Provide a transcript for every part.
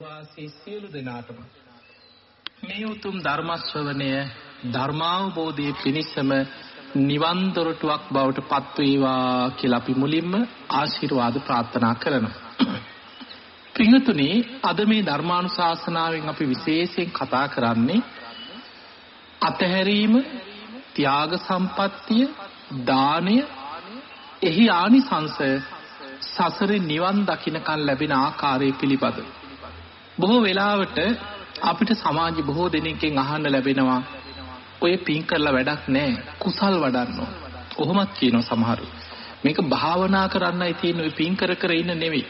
වාසී සියලු දෙනාටම මේ උතුම් ධර්ම ශ්‍රවණය ධර්මාවබෝධයේ පිණිසම නිවන් දොරටුවක් බවට පත් වේවා කියලා අපි මුලින්ම ආශිර්වාද ප්‍රාර්ථනා කරනවා. පින්තුනි අද මේ ධර්මානුශාසනාවෙන් අපි විශේෂයෙන් කතා කරන්නේ අතහැරීම, ත්‍යාග සම්පත්තිය, දානය, එහි ආනිසංශය සසරේ නිවන් දකින්නකන් ලැබෙන ආකාරය පිළිබඳව. බොහෝ වෙලාවට අපිට සමාජ බොහෝ දෙනෙක්ගෙන් අහන්න ලැබෙනවා. ඔය පින් කරලා වැඩක් නැහැ කුසල් වඩන්න කොහොමත් කියනවා සමහරු. මේක භාවනා කරන්නයි තියෙන ඔය පින් කර කර ඉන්න නෙවෙයි.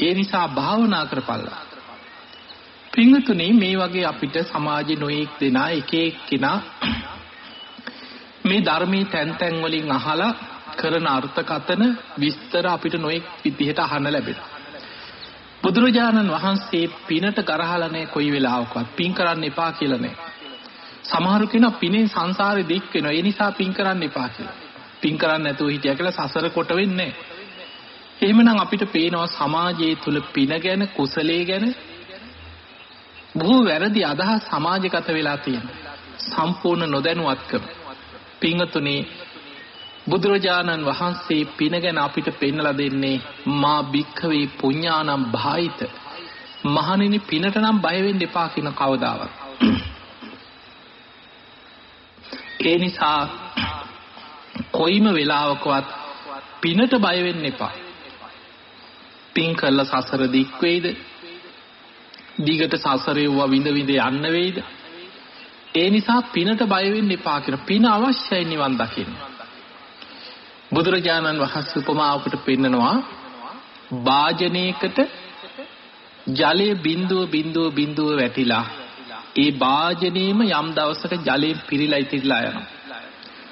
ඒ නිසා භාවනා කරපල්ලා. පින්තුනේ මේ වගේ අපිට සමාජේ නොයෙක් දෙනා එක එක්කිනා මේ ධර්මයේ තැන් තැන් වලින් අහලා කරන අර්ථකතන විස්තර අපිට නොයෙක් විදිහට අහන්න ලැබෙනවා. බුදුරජාණන් වහන්සේ පිනට ගරහලා නැහැ කොයි වෙලාවකවත් පින් කරන්න එපා කියලා නැහැ. සමහරු කියනවා පිනෙන් සංසාරේ දික් වෙනවා. ඒ නිසා පින් කරන්න එපා කියලා. පින් කරන්න නැතුව හිටියා කියලා සසර කොට වෙන්නේ එහෙමනම් අපිට පේනවා සමාජයේ තුල පින ගැන කුසලයේ ගැන බොහෝ වැරදි අදහස් සමාජගත වෙලා තියෙනවා. සම්පූර්ණ නොදැනුවත්කම. පින්තුනේ බුදුරජාණන් වහන්සේ පින ගැන අපිට පෙන්නලා දෙන්නේ මා භික්ඛවේ පුඤ්ඤානම් භායිත. මහණෙනි පිනට නම් බය වෙන්න එපා කියන කවදාවත්. ඒ නිසා කොයිම වෙලාවකවත් පිනට බය වෙන්න එපා. පින් කළා සසර දික් වේද දිගට සසරේ වුණා විඳ විඳ යන්න වේද ඒ නිසා පිනට බය වෙන්න එපා කියන පින අවශ්‍යයි නිවන් දකින්න. බුදුරජාණන් වහන්සේ උපමාවකට පෙන්නනවා වාජනයකට ජලයේ බිඳුව බිඳුව බිඳුව වැටිලා ඒ වාජනේම යම් දවසක ජලයෙන් පිරීලා ඉතිරිලා යනවා.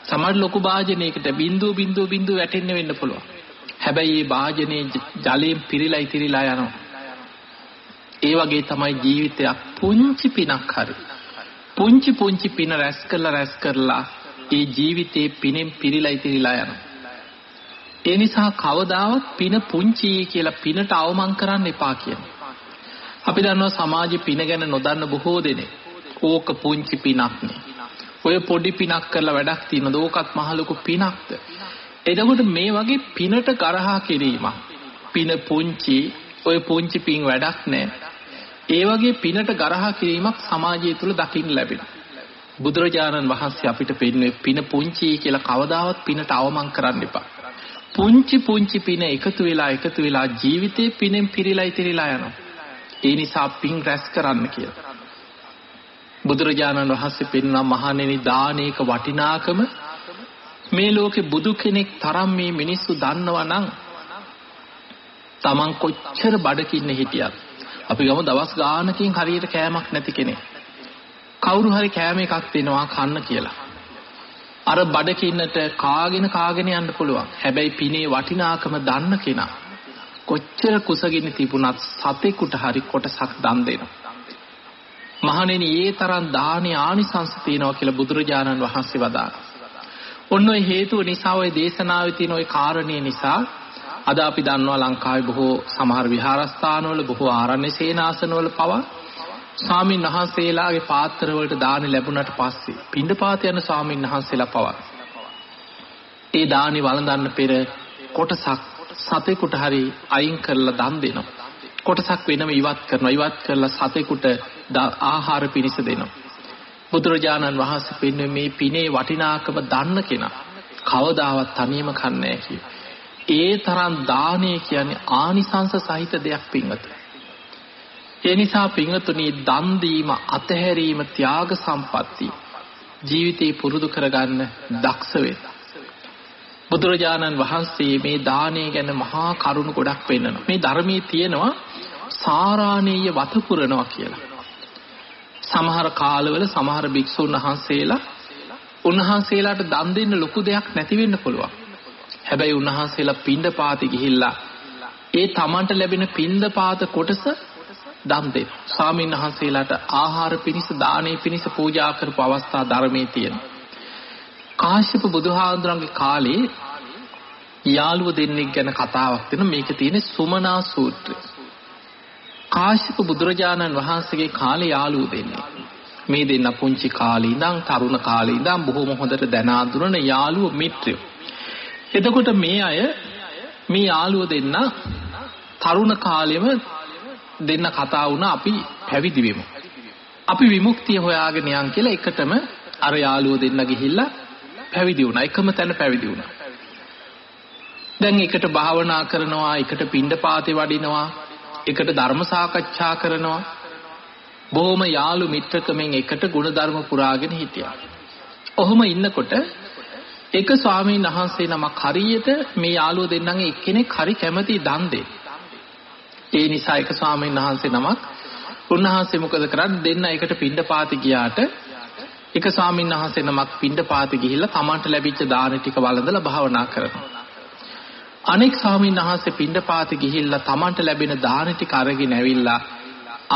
සමහර ලොකු වාජනයකට බිඳුව බිඳුව බිඳුව වැටෙන්න වෙන්න පුළුවන්. හැබැයි මේ වාජනේ ජලයෙන් පිරීලා ඉතිරිලා යනවා. ඒ වගේ තමයි ජීවිතයක් පුංචි පිනක් හරි. පුංචි පුංචි පින රැස් කරලා රැස් කරලා ඒ ජීවිතේ පිනෙන් පිරීලා ඉතිරිලා යනවා. ඒ නිසා කවදාවත් පින පුංචි කියලා පිනට අවමන් කරන්න එපා කියන. අපි දන්නවා සමාජේ පින ගැන නොදන්න බොහෝ දෙනෙක්. ඕක පුංචි පිනක් නේ. ඔය පොඩි පිනක් කරලා වැඩක් තියෙනද ඕකත් මහ ලොකු පිනක්ද? එතකොට මේ වගේ පිනට කරහා කිරීමක්. පින පුංචි ඔය පුංචි පින් වැඩක් නෑ. ඒ වගේ පිනට ගරහා කිරීමක් සමාජය තුළ දකින්න ලැබෙනවා. බුදුරජාණන් වහන්සේ අපිට පෙන්වන්නේ පින පුංචි කියලා කවදාවත් පිනට අවමන් කරන්න එපා. පුංචි පුංචි පින එකතු වෙලා එකතු වෙලා ජීවිතේ පිනෙන් පිරීලා ඉතිරිලා යනවා. ඒ නිසා පින් රැස් කරන්න කියලා. බුදුරජාණන් වහන්සේ පෙන්වන මහණෙනි දානයක වටිනාකම මේ ලෝකේ බුදු කෙනෙක් තරම් මේ මිනිස්සු දන්නවා නම් Taman කොච්චර බඩකින්න හිටියත් අපි ගමු දවස් ගානකින් හරියට කෑමක් නැති කෙනෙක්. කවුරු හරි කෑම එකක් දෙනවා කන්න කියලා. අර බඩකින්නට කාගෙන කාගෙන යන්න පුළුවන්. හැබැයි පිනේ වටිනාකම දන්න කෙනා කොච්චර කුසගින්න තිබුණත් සතෙකුට හරි කොටසක් දන් දෙනවා. මහණෙනි ඒ තරම් දානේ ආනිසංස තියෙනවා කියලා බුදුරජාණන් වහන්සේ වදාළා. ඔන්න ඔය හේතුව නිසා ඔය දේශනාවේ තියෙන ඔය කාරණේ නිසා අද අපි දන්නවා ලංකාවේ බොහෝ සමහර විහාරස්ථානවල බොහෝ ආරණ්‍ය සේනාසනවල පවා ස්වාමීන් වහන්සේලාගේ පාත්‍ර වලට දාන ලැබුණට පස්සේ පින්ඩපාත යන ස්වාමීන් වහන්සේලා පවා ඒ දානි වළඳන්න පෙර කොටසක් සතෙකුට හරි අයින් කරලා දන් දෙනවා. කොටසක් වෙනම ඉවත් කරනවා. ඉවත් කරලා සතෙකුට ආහාර පිණිස දෙනවා. බුදුරජාණන් වහන්සේ පෙන්වන්නේ මේ පිනේ වටිනාකම දන්න කෙනා කවදාවත් තනියම කන්නේ ඒ තරම් දානය කියන්නේ ආනිසංස සහිත දෙයක් පින්වතුනි. ඒ නිසා පින්වතුනි දන් දීම අතහැරීම ත්‍යාග සම්පatti ජීවිතේ පුරුදු කරගන්න දක්ෂ වෙන්න. බුදුරජාණන් වහන්සේ මේ දානය ගැන මහා කරුණු ගොඩක් පෙන්නනවා. මේ ධර්මයේ තියෙනවා සාරාණීය වත පුරනවා කියලා. සමහර කාලවල සමහර භික්ෂුන් වහන්සේලා උන්වහන්සේලාට දන් දෙන්න ලොකු දෙයක් නැති වෙන්න පුළුවන්. හැබැයි උන්වහන්සේලා පින්ඳ පාති ගිහිල්ලා ඒ Tamanට ලැබෙන පින්ඳ පාත කොටස දන් දෙන්න. ස්වාමීන් වහන්සේලාට ආහාර පිණිස දානේ පිණිස පූජා කරපු අවස්ථා ධර්මයේ තියෙනවා. කාශ්‍යප බුදුහාඳුරන්ගේ කාලේ යාළුව දෙන්නෙක් ගැන කතාවක් තියෙනවා. මේක තියෙන්නේ සුමනා සූත්‍රය. කාශ්‍යප බුදුරජාණන් වහන්සේගේ කාලේ යාළුවෝ දෙන්නේ. මේ දෙන්න පුංචි කාලේ ඉඳන් තරුණ කාලේ ඉඳන් බොහොම හොඳට දැන අඳුරන යාළුවෝ මිත්‍රයෝ. එතකොට මේ අය මේ යාළුවෝ දෙන්න තරුණ කාලෙම දෙන්න කතා වුණා අපි පැවිදි වෙමු. අපි විමුක්තිය හොයාගෙන යන් කියලා එකටම අර යාළුවෝ දෙන්න ගිහිල්ලා පැවිදි වුණා. එකම තැන පැවිදි වුණා. දැන් එකට භාවනා කරනවා, එකට පිණ්ඩපාතේ වඩිනවා, එකට ධර්ම සාකච්ඡා කරනවා. බොහොම යාළු මිත්‍රකමෙන් එකට ಗುಣධර්ම පුරාගෙන හිටියා. ඔහොම ඉන්නකොට එක ස්වාමීන් වහන්සේ නමක් හරියට මේ යාළුවෝ දෙන්නන්ගේ එක්කෙනෙක් හරි කැමති දන් දෙන්න. ඒ නිසා එක ස්වාමීන් වහන්සේ නමක් උන්වහන්සේ මොකද කරන්නේ දෙන්න එකට පිණ්ඩපාති ගියාට එක ස්වාමීන් වහන්සේ නමක් පිණ්ඩපාති ගිහිල්ලා Tamanට ලැබිච්ච දාන ටික වළඳලා භාවනා කරනවා. අනෙක් ස්වාමීන් වහන්සේ පිණ්ඩපාති ගිහිල්ලා Tamanට ලැබෙන දාන ටික අරගෙන ඇවිල්ලා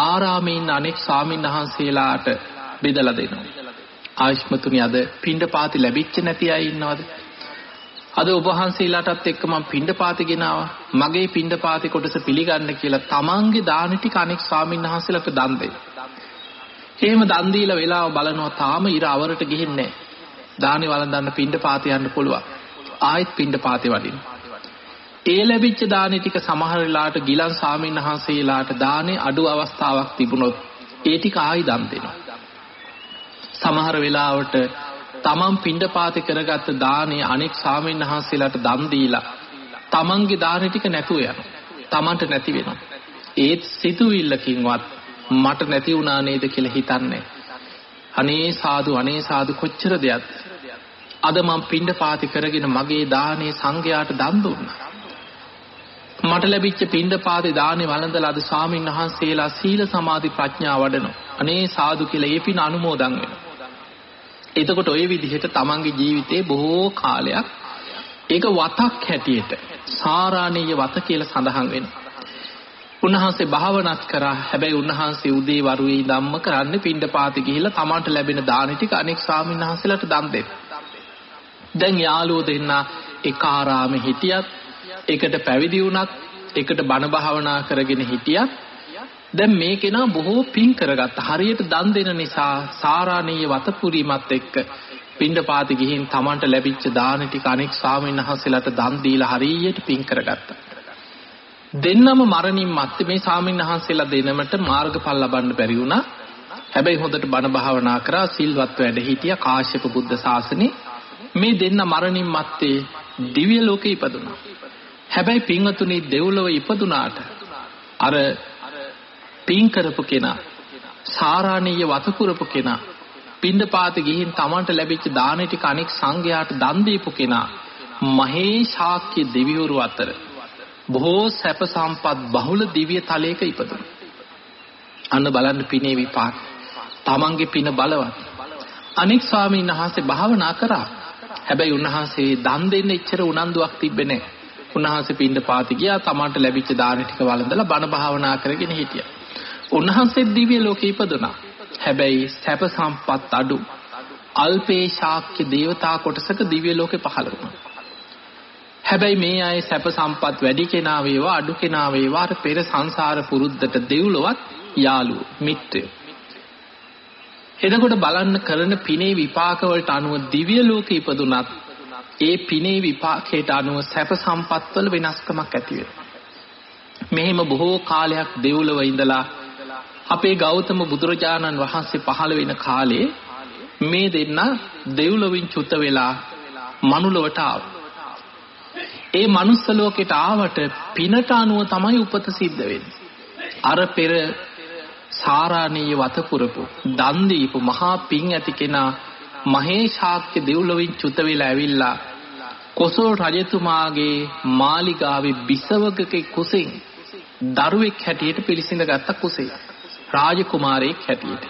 ආරාමේ ඉන්න අනෙක් ස්වාමීන් වහන්සේලාට බෙදලා දෙනවා. ආයුෂ්මතුනි අද පිණ්ඩපාති ලැබිච්ච නැති අය ඉන්නවද? අද ඔබ වහන්සේලාටත් එක්ක මම පිණ්ඩපාති ගෙනාවා. මගේ පිණ්ඩපාති කොටස පිළිගන්න කියලා තමන්ගේ දාන ටික අනෙක් ස්වාමීන් වහන්සේලාට දන් දෙන්න. එහෙම දන් දීලා වෙලාව බලනවා තාම ඉර අවරට ගිහින්නේ නැහැ. දානි වළඳන්න පිණ්ඩපාති යන්න පුළුවන්. ආයෙත් පිණ්ඩපාති වඩින්න. ඒ ලැබිච්ච දානි ටික සමහර වෙලාවට ගිලන් ස්වාමීන් වහන්සේලාට දානේ අඩු අවස්ථාවක් තිබුණොත් ඒ ටික ආයි දන් දෙනවා. සමහර වෙලාවට තමන් පිණ්ඩපාත කරගත්ත දානේ අනෙක් ස්වාමීන් වහන්සේලාට දන් දීලා තමන්ගේ දානේ ටික නැතුව යනවා. තමන්ට නැති වෙනවා. ඒත් සිතුවිල්ලකින්වත් මට නැති වුණා නේද කියලා හිතන්නේ. අනේ සාදු අනේ සාදු කොච්චර දෙයක්ද? අද මම පිණ්ඩපාති කරගෙන මගේ දානේ සංඝයාට දන් දුන්නා. මට ලැබිච්ච පින්ඩපාතේ දානේ වළඳලා අද ස්වාමීන් වහන්සේලා සීල සමාධි ප්‍රඥා වඩනවා. අනේ සාදු කියලා ඒ පින අනුමෝදන් වෙනවා. එතකොට ওই විදිහට තමන්ගේ ජීවිතේ බොහෝ කාලයක් ඒක වතක් හැටියට සාරාණීය වත කියලා සඳහන් වෙනවා. උන්වහන්සේ භාවනාත් කරා හැබැයි උන්වහන්සේ උදේ වරුවේ ධම්ම කරන්නේ පින්ඩපාතේ ගිහිල්ලා තමන්ට ලැබෙන දාන ටික අනෙක් ස්වාමීන් වහන්සේලාට දන් දෙන්න. දැන් යාළුවෝ දෙන්න එක ආරාමේ හිටියත් එකට පැවිදි වුණත් එකට බණ භාවනා කරගෙන හිටියත් දැන් මේ කෙනා බොහෝ පින් කරගත්ත. හරියට දන් දෙන නිසා සාරාණීය වතපුරීමත් එක්ක පින්ඩපාති ගිහින් Tamanට ලැබිච්ච දාන ටික අනෙක් ස්වාමීන් වහන්සේලාට දන් දීලා හරියට පින් කරගත්තා. දෙන්නම මරණින් මත්තේ මේ ස්වාමීන් වහන්සේලා දෙනමට මාර්ගඵල ලබන්න බැරි වුණා. හැබැයි හොඳට බණ භාවනා කරා සිල්වත් වැඩ හිටියා කාශ්‍යප බුද්ධ ශාසනේ. මේ දෙන්න මරණින් මත්තේ දිව්‍ය ලෝකේ ඉපදුනා. හැබැයි පින්වතුනි දෙව්ලොව ඉපදුනාට අර පින් කරපු කෙනා සාරාණීය වතපුරපු කෙනා පින්ඩපාත ගිහින් Tamanට ලැබිච්ච දාන ටික අනෙක් සංඝයාට දන් දීපු කෙනා මහේශාක්‍ය දෙවිවරු අතර බොහෝ සැප සම්පත් බහුල දිව්‍ය තලයක ඉපදුණා. අන්න බලන්න පිනේ විපාක. Tamanගේ පින බලවත්. අනෙක් ස්වාමීන් වහන්සේ භාවනා කරා. හැබැයි උන්වහන්සේ දන් දෙන්න එච්චර උනන්දුවක් තිබ්බේ නැහැ. උන්වහන්සේ පින්ඳ පාති ගියා තමන්ට ලැබිච්ච දාන ටික වළඳලා බණ භාවනා කරගෙන හිටියා. උන්වහන්සේ දිව්‍ය ලෝකේ ඉපදුනා. හැබැයි සැප සම්පත් අඩු අල්පේ ශාක්‍ය දේවතා කොටසක දිව්‍ය ලෝකේ පහළ වුණා. හැබැයි මේ අය සැප සම්පත් වැඩි කෙනා වේවා අඩු කෙනා වේවා අර පෙර සංසාර පුරුද්දට දෙව්ලොවත් යාළුවෝ මිත්‍රයෝ. එතකොට බලන්න කරන පිනේ විපාක වලට අනුව දිව්‍ය ලෝකේ ඉපදුනත් ඒ පිනේ විපාකයට අනුව සැප සම්පත්වල වෙනස්කමක් ඇති මෙහෙම බොහෝ කාලයක් දෙව්ලොව ඉඳලා අපේ ගෞතම බුදුරජාණන් වහන්සේ පහළ වෙන කාලේ මේ දෙන්න දෙව්ලොවින් චුත වෙලා මනුලොවට ආවා. ඒ මනුස්ස ලෝකෙට ආවට පිනට අනුව තමයි උපත සිද්ධ වෙන්නේ. අර පෙර සාරාණීය වතපුරපු දන් දීපු මහා පිං ඇති කෙනා මහේශාක්‍ය දෙව්ලොවින් චුත වෙලා ඇවිල්ලා කොසල් රජතුමාගේ මාලිගාවේ බිසවකගේ කුසෙන් දරුවෙක් හැටියට පිළිසිඳ ගත්ත කුසේ රාජකුමාරයෙක් හැටියට.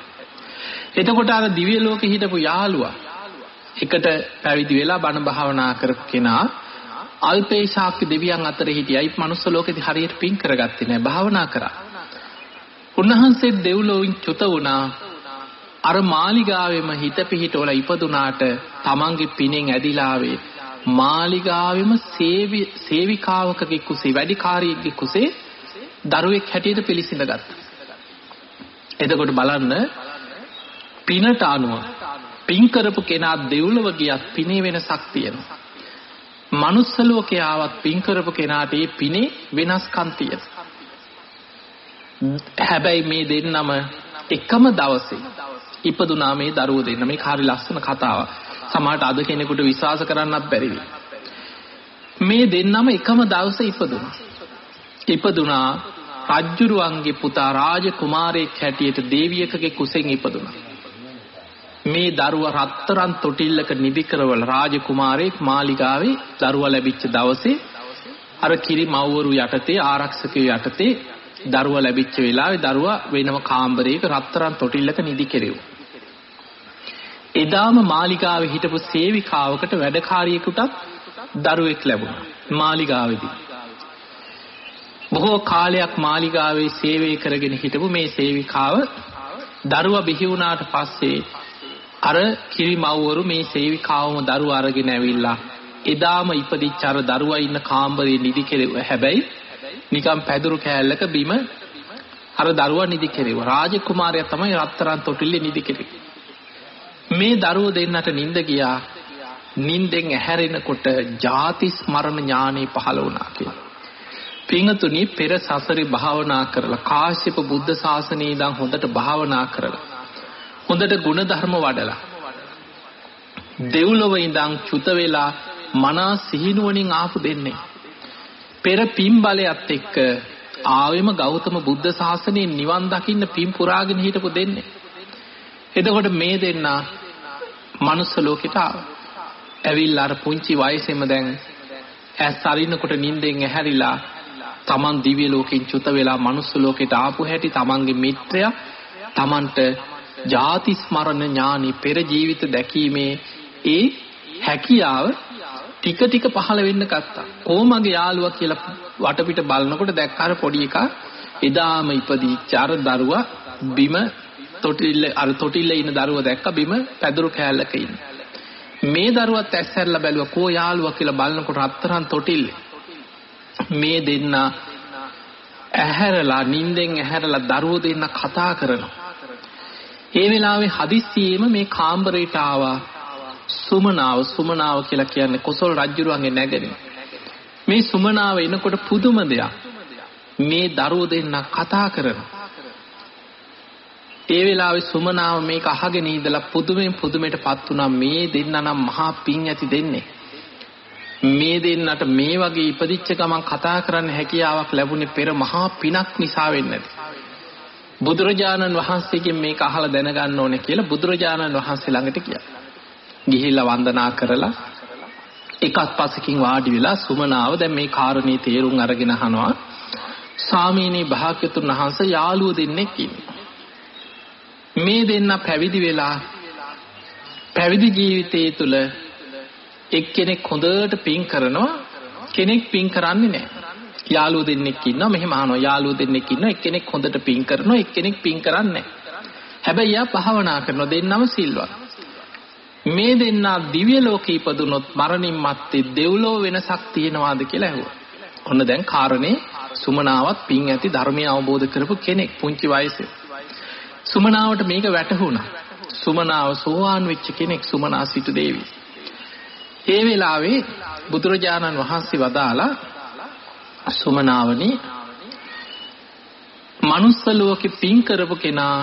එතකොට අර දිව්‍ය ලෝකෙ හිටපු යාළුවා එකට පැවිදි වෙලා බණ භාවනා කරපු කෙනා අල්පේශාක්‍ය දෙවියන් අතර හිටියයි මනුස්ස ලෝකෙදි හරියට පින් කරගත්තේ නැහැ භාවනා කරා. උන්වහන්සේ දෙව්ලොවින් චුත වුණා. අර මාලිගාවෙම හිත පිහිටවල ඉපදුනාට තමන්ගේ පිනෙන් ඇදිලාවේ මාලිගාවෙම සේවි සේවිකාවකගේ කුසේ වැඩිකාරියෙක්ගේ කුසේ දරුවෙක් හැටියට පිළිසිඳගත්තා. එතකොට බලන්න පිනට අනුව පින් කරපු කෙනා දෙව්ලොව ගියත් පිනේ වෙනසක් තියෙනවා. මනුස්ස ලෝකේ ආවත් පින් කරපු කෙනාට ඒ පිනේ වෙනස්කම් තියෙනවා. හැබැයි මේ දෙන්නම එකම දවසේ ඉපදුනා මේ දරුවෝ දෙන්න මේක හරි ලස්සන කතාවක්. සමහරට අද කෙනෙකුට විශ්වාස කරන්නත් බැරි මේ දෙන්නම එකම දවසේ ඉපදුනා. ඉපදුනා රජ්ජුරුවන්ගේ පුතා රාජ කුමාරයෙක් හැටියට දේවියකගේ කුසෙන් ඉපදුනා. මේ දරුවා රත්තරන් තොටිල්ලක නිදි කරවල රාජ කුමාරයෙක් මාලිගාවේ දරුවා ලැබිච්ච දවසේ අර කිරි මව්වරු යටතේ ආරක්ෂකයෝ යටතේ දරුවා ලැබිච්ච වෙලාවේ දරුවා වෙනම කාමරයක රත්තරන් තොටිල්ලක නිදි කෙරෙව්වා. එදාම මාලිගාවේ හිටපු සේවිකාවකට වැඩකාරියෙකුටත් දරුවෙක් ලැබුණා. මාලිගාවේදී. බොහෝ කාලයක් මාලිගාවේ සේවය කරගෙන හිටපු මේ සේවිකාව දරුවා බිහි වුණාට පස්සේ අර කිරිමව්වරු මේ සේවිකාවම දරුවා අරගෙන ඇවිල්ලා එදාම ඉපදිච්ච අර දරුවා ඉන්න කාමරේ නිදි කෙරෙව්වා. හැබැයි නිකම් පැදුරු කෑල්ලක බිම අර දරුවා නිදි කෙරෙව්වා. රාජකුමාරයා තමයි රත්තරන් තොටිල්ලේ නිදි කෙරෙව්වේ. මේ දරුවෝ දෙන්නට නිින්ද ගියා. නිින්දෙන් ඇහැරෙනකොට ಜಾති ස්මරණ ඥානෙ පහළ වුණා කියලා. පිංගතුනි පෙර සසරේ භාවනා කරලා කාශ්‍යප බුද්ධ ශාසනයේ ඉඳන් හොඳට භාවනා කරලා හොඳට ಗುಣධර්ම වඩලා දෙව්ලොව ඉඳන් චුත වෙලා මනා සිහිනුවණින් ආපු දෙන්නේ පෙර පින් බලයත් එක්ක ආවෙම ගෞතම බුද්ධ ශාසනයේ නිවන් දකින්න පින් පුරාගෙන හිටපු දෙන්නේ එතකොට මේ දෙන්නා මනුස්ස ලෝකෙට ආවා. ඇවිල්ලා අර පුංචි වයසෙම දැන් ඇස් අරිනකොට නිින්දෙන් ඇහැරිලා තමන් දිව්‍ය ලෝකෙන් චුත වෙලා මනුස්ස ලෝකෙට ආපු හැටි තමන්ගේ මිත්‍රයා තමන්ට ಜಾති ස්මරණ ඥානි පෙර ජීවිත දැකීමේ ඒ හැකියාව ටික ටික පහළ වෙන්න ගත්තා. කොහොමගේ යාළුවා කියලා වටපිට බලනකොට දැක්කාර පොඩි එකා එදාම ඉපදිච්ච අර දරුවා බිම තොටිල්ල අර තොටිල්ලේ ඉන්න දරුවා දැක්ක බිම පැදුරු කෑල්ලක ඉන්න. මේ දරුවත් ඇස්සැරලා බැලුවා කෝ යාළුවා කියලා බලනකොට රත්තරන් තොටිල්ලේ. මේ දෙන්න ඇහැරලා නිින්දෙන් ඇහැරලා දරුවෝ දෙන්න කතා කරනවා. ඒ වෙලාවේ හදිස්සියෙම මේ කාමරයට ආවා සුමනාව සුමනාව කියලා කියන්නේ කොසල් රජුරුවන්ගේ නැගණිය. මේ සුමනාව එනකොට පුදුම දෙයක්. මේ දරුවෝ දෙන්න කතා කරනවා. ඒ වෙලාවේ සුමනාව මේක අහගෙන ඉඳලා පුදුමෙන් පුදුමයටපත් වුණා මේ දෙන්න නම් මහා පිං ඇති දෙන්නේ. මේ දෙන්නට මේ වගේ ඉපදිච්ච ගමන් කතා කරන්න හැකියාවක් ලැබුණේ පෙර මහා පිනක් නිසා වෙන්නද. බුදුරජාණන් වහන්සේගෙන් මේක අහලා දැනගන්න ඕනේ කියලා බුදුරජාණන් වහන්සේ ළඟට ගියා. ගිහිල්ලා වන්දනා කරලා එකත් පසකින් වාඩි වෙලා සුමනාව දැන් මේ කාරණේ තේරුම් අරගෙන අහනවා. ස්වාමීනි භාග්‍යතුන් වහන්සේ යාළුවෝ දෙන්නෙක් ඉන්නේ. මේ දෙන්න පැවිදි වෙලා පැවිදි ජීවිතයේ තුල එක්කෙනෙක් හොඳට පින් කරනවා කෙනෙක් පින් කරන්නේ නැහැ. යාළුවෝ දෙන්නෙක් ඉන්නවා මෙහෙම අහනවා යාළුවෝ දෙන්නෙක් ඉන්නවා එක්කෙනෙක් හොඳට පින් කරනවා එක්කෙනෙක් පින් කරන්නේ හැබැයි යා භාවනා කරනවා දෙන්නම සිල්වත්. මේ දෙන්නා දිව්‍ය ලෝකේ ඉපදුනොත් මරණින් මත්තේ දෙව්ලොව වෙනසක් තියෙනවාද කියලා ඇහුවා. ඔන්න දැන් කාරණේ සුමනාවත් පින් ඇති ධර්මය අවබෝධ කරපු කෙනෙක් පුංචි වයසේ. සුමනාවට මේක වැටහුණා. සුමනාව සෝවාන් වෙච්ච කෙනෙක් සුමනා සිටු දේවි. ඒ වෙලාවේ බුදුරජාණන් වහන්සේ වදාලා සුමනාවනි මනුස්ස ලෝකෙ පින් කරපු කෙනා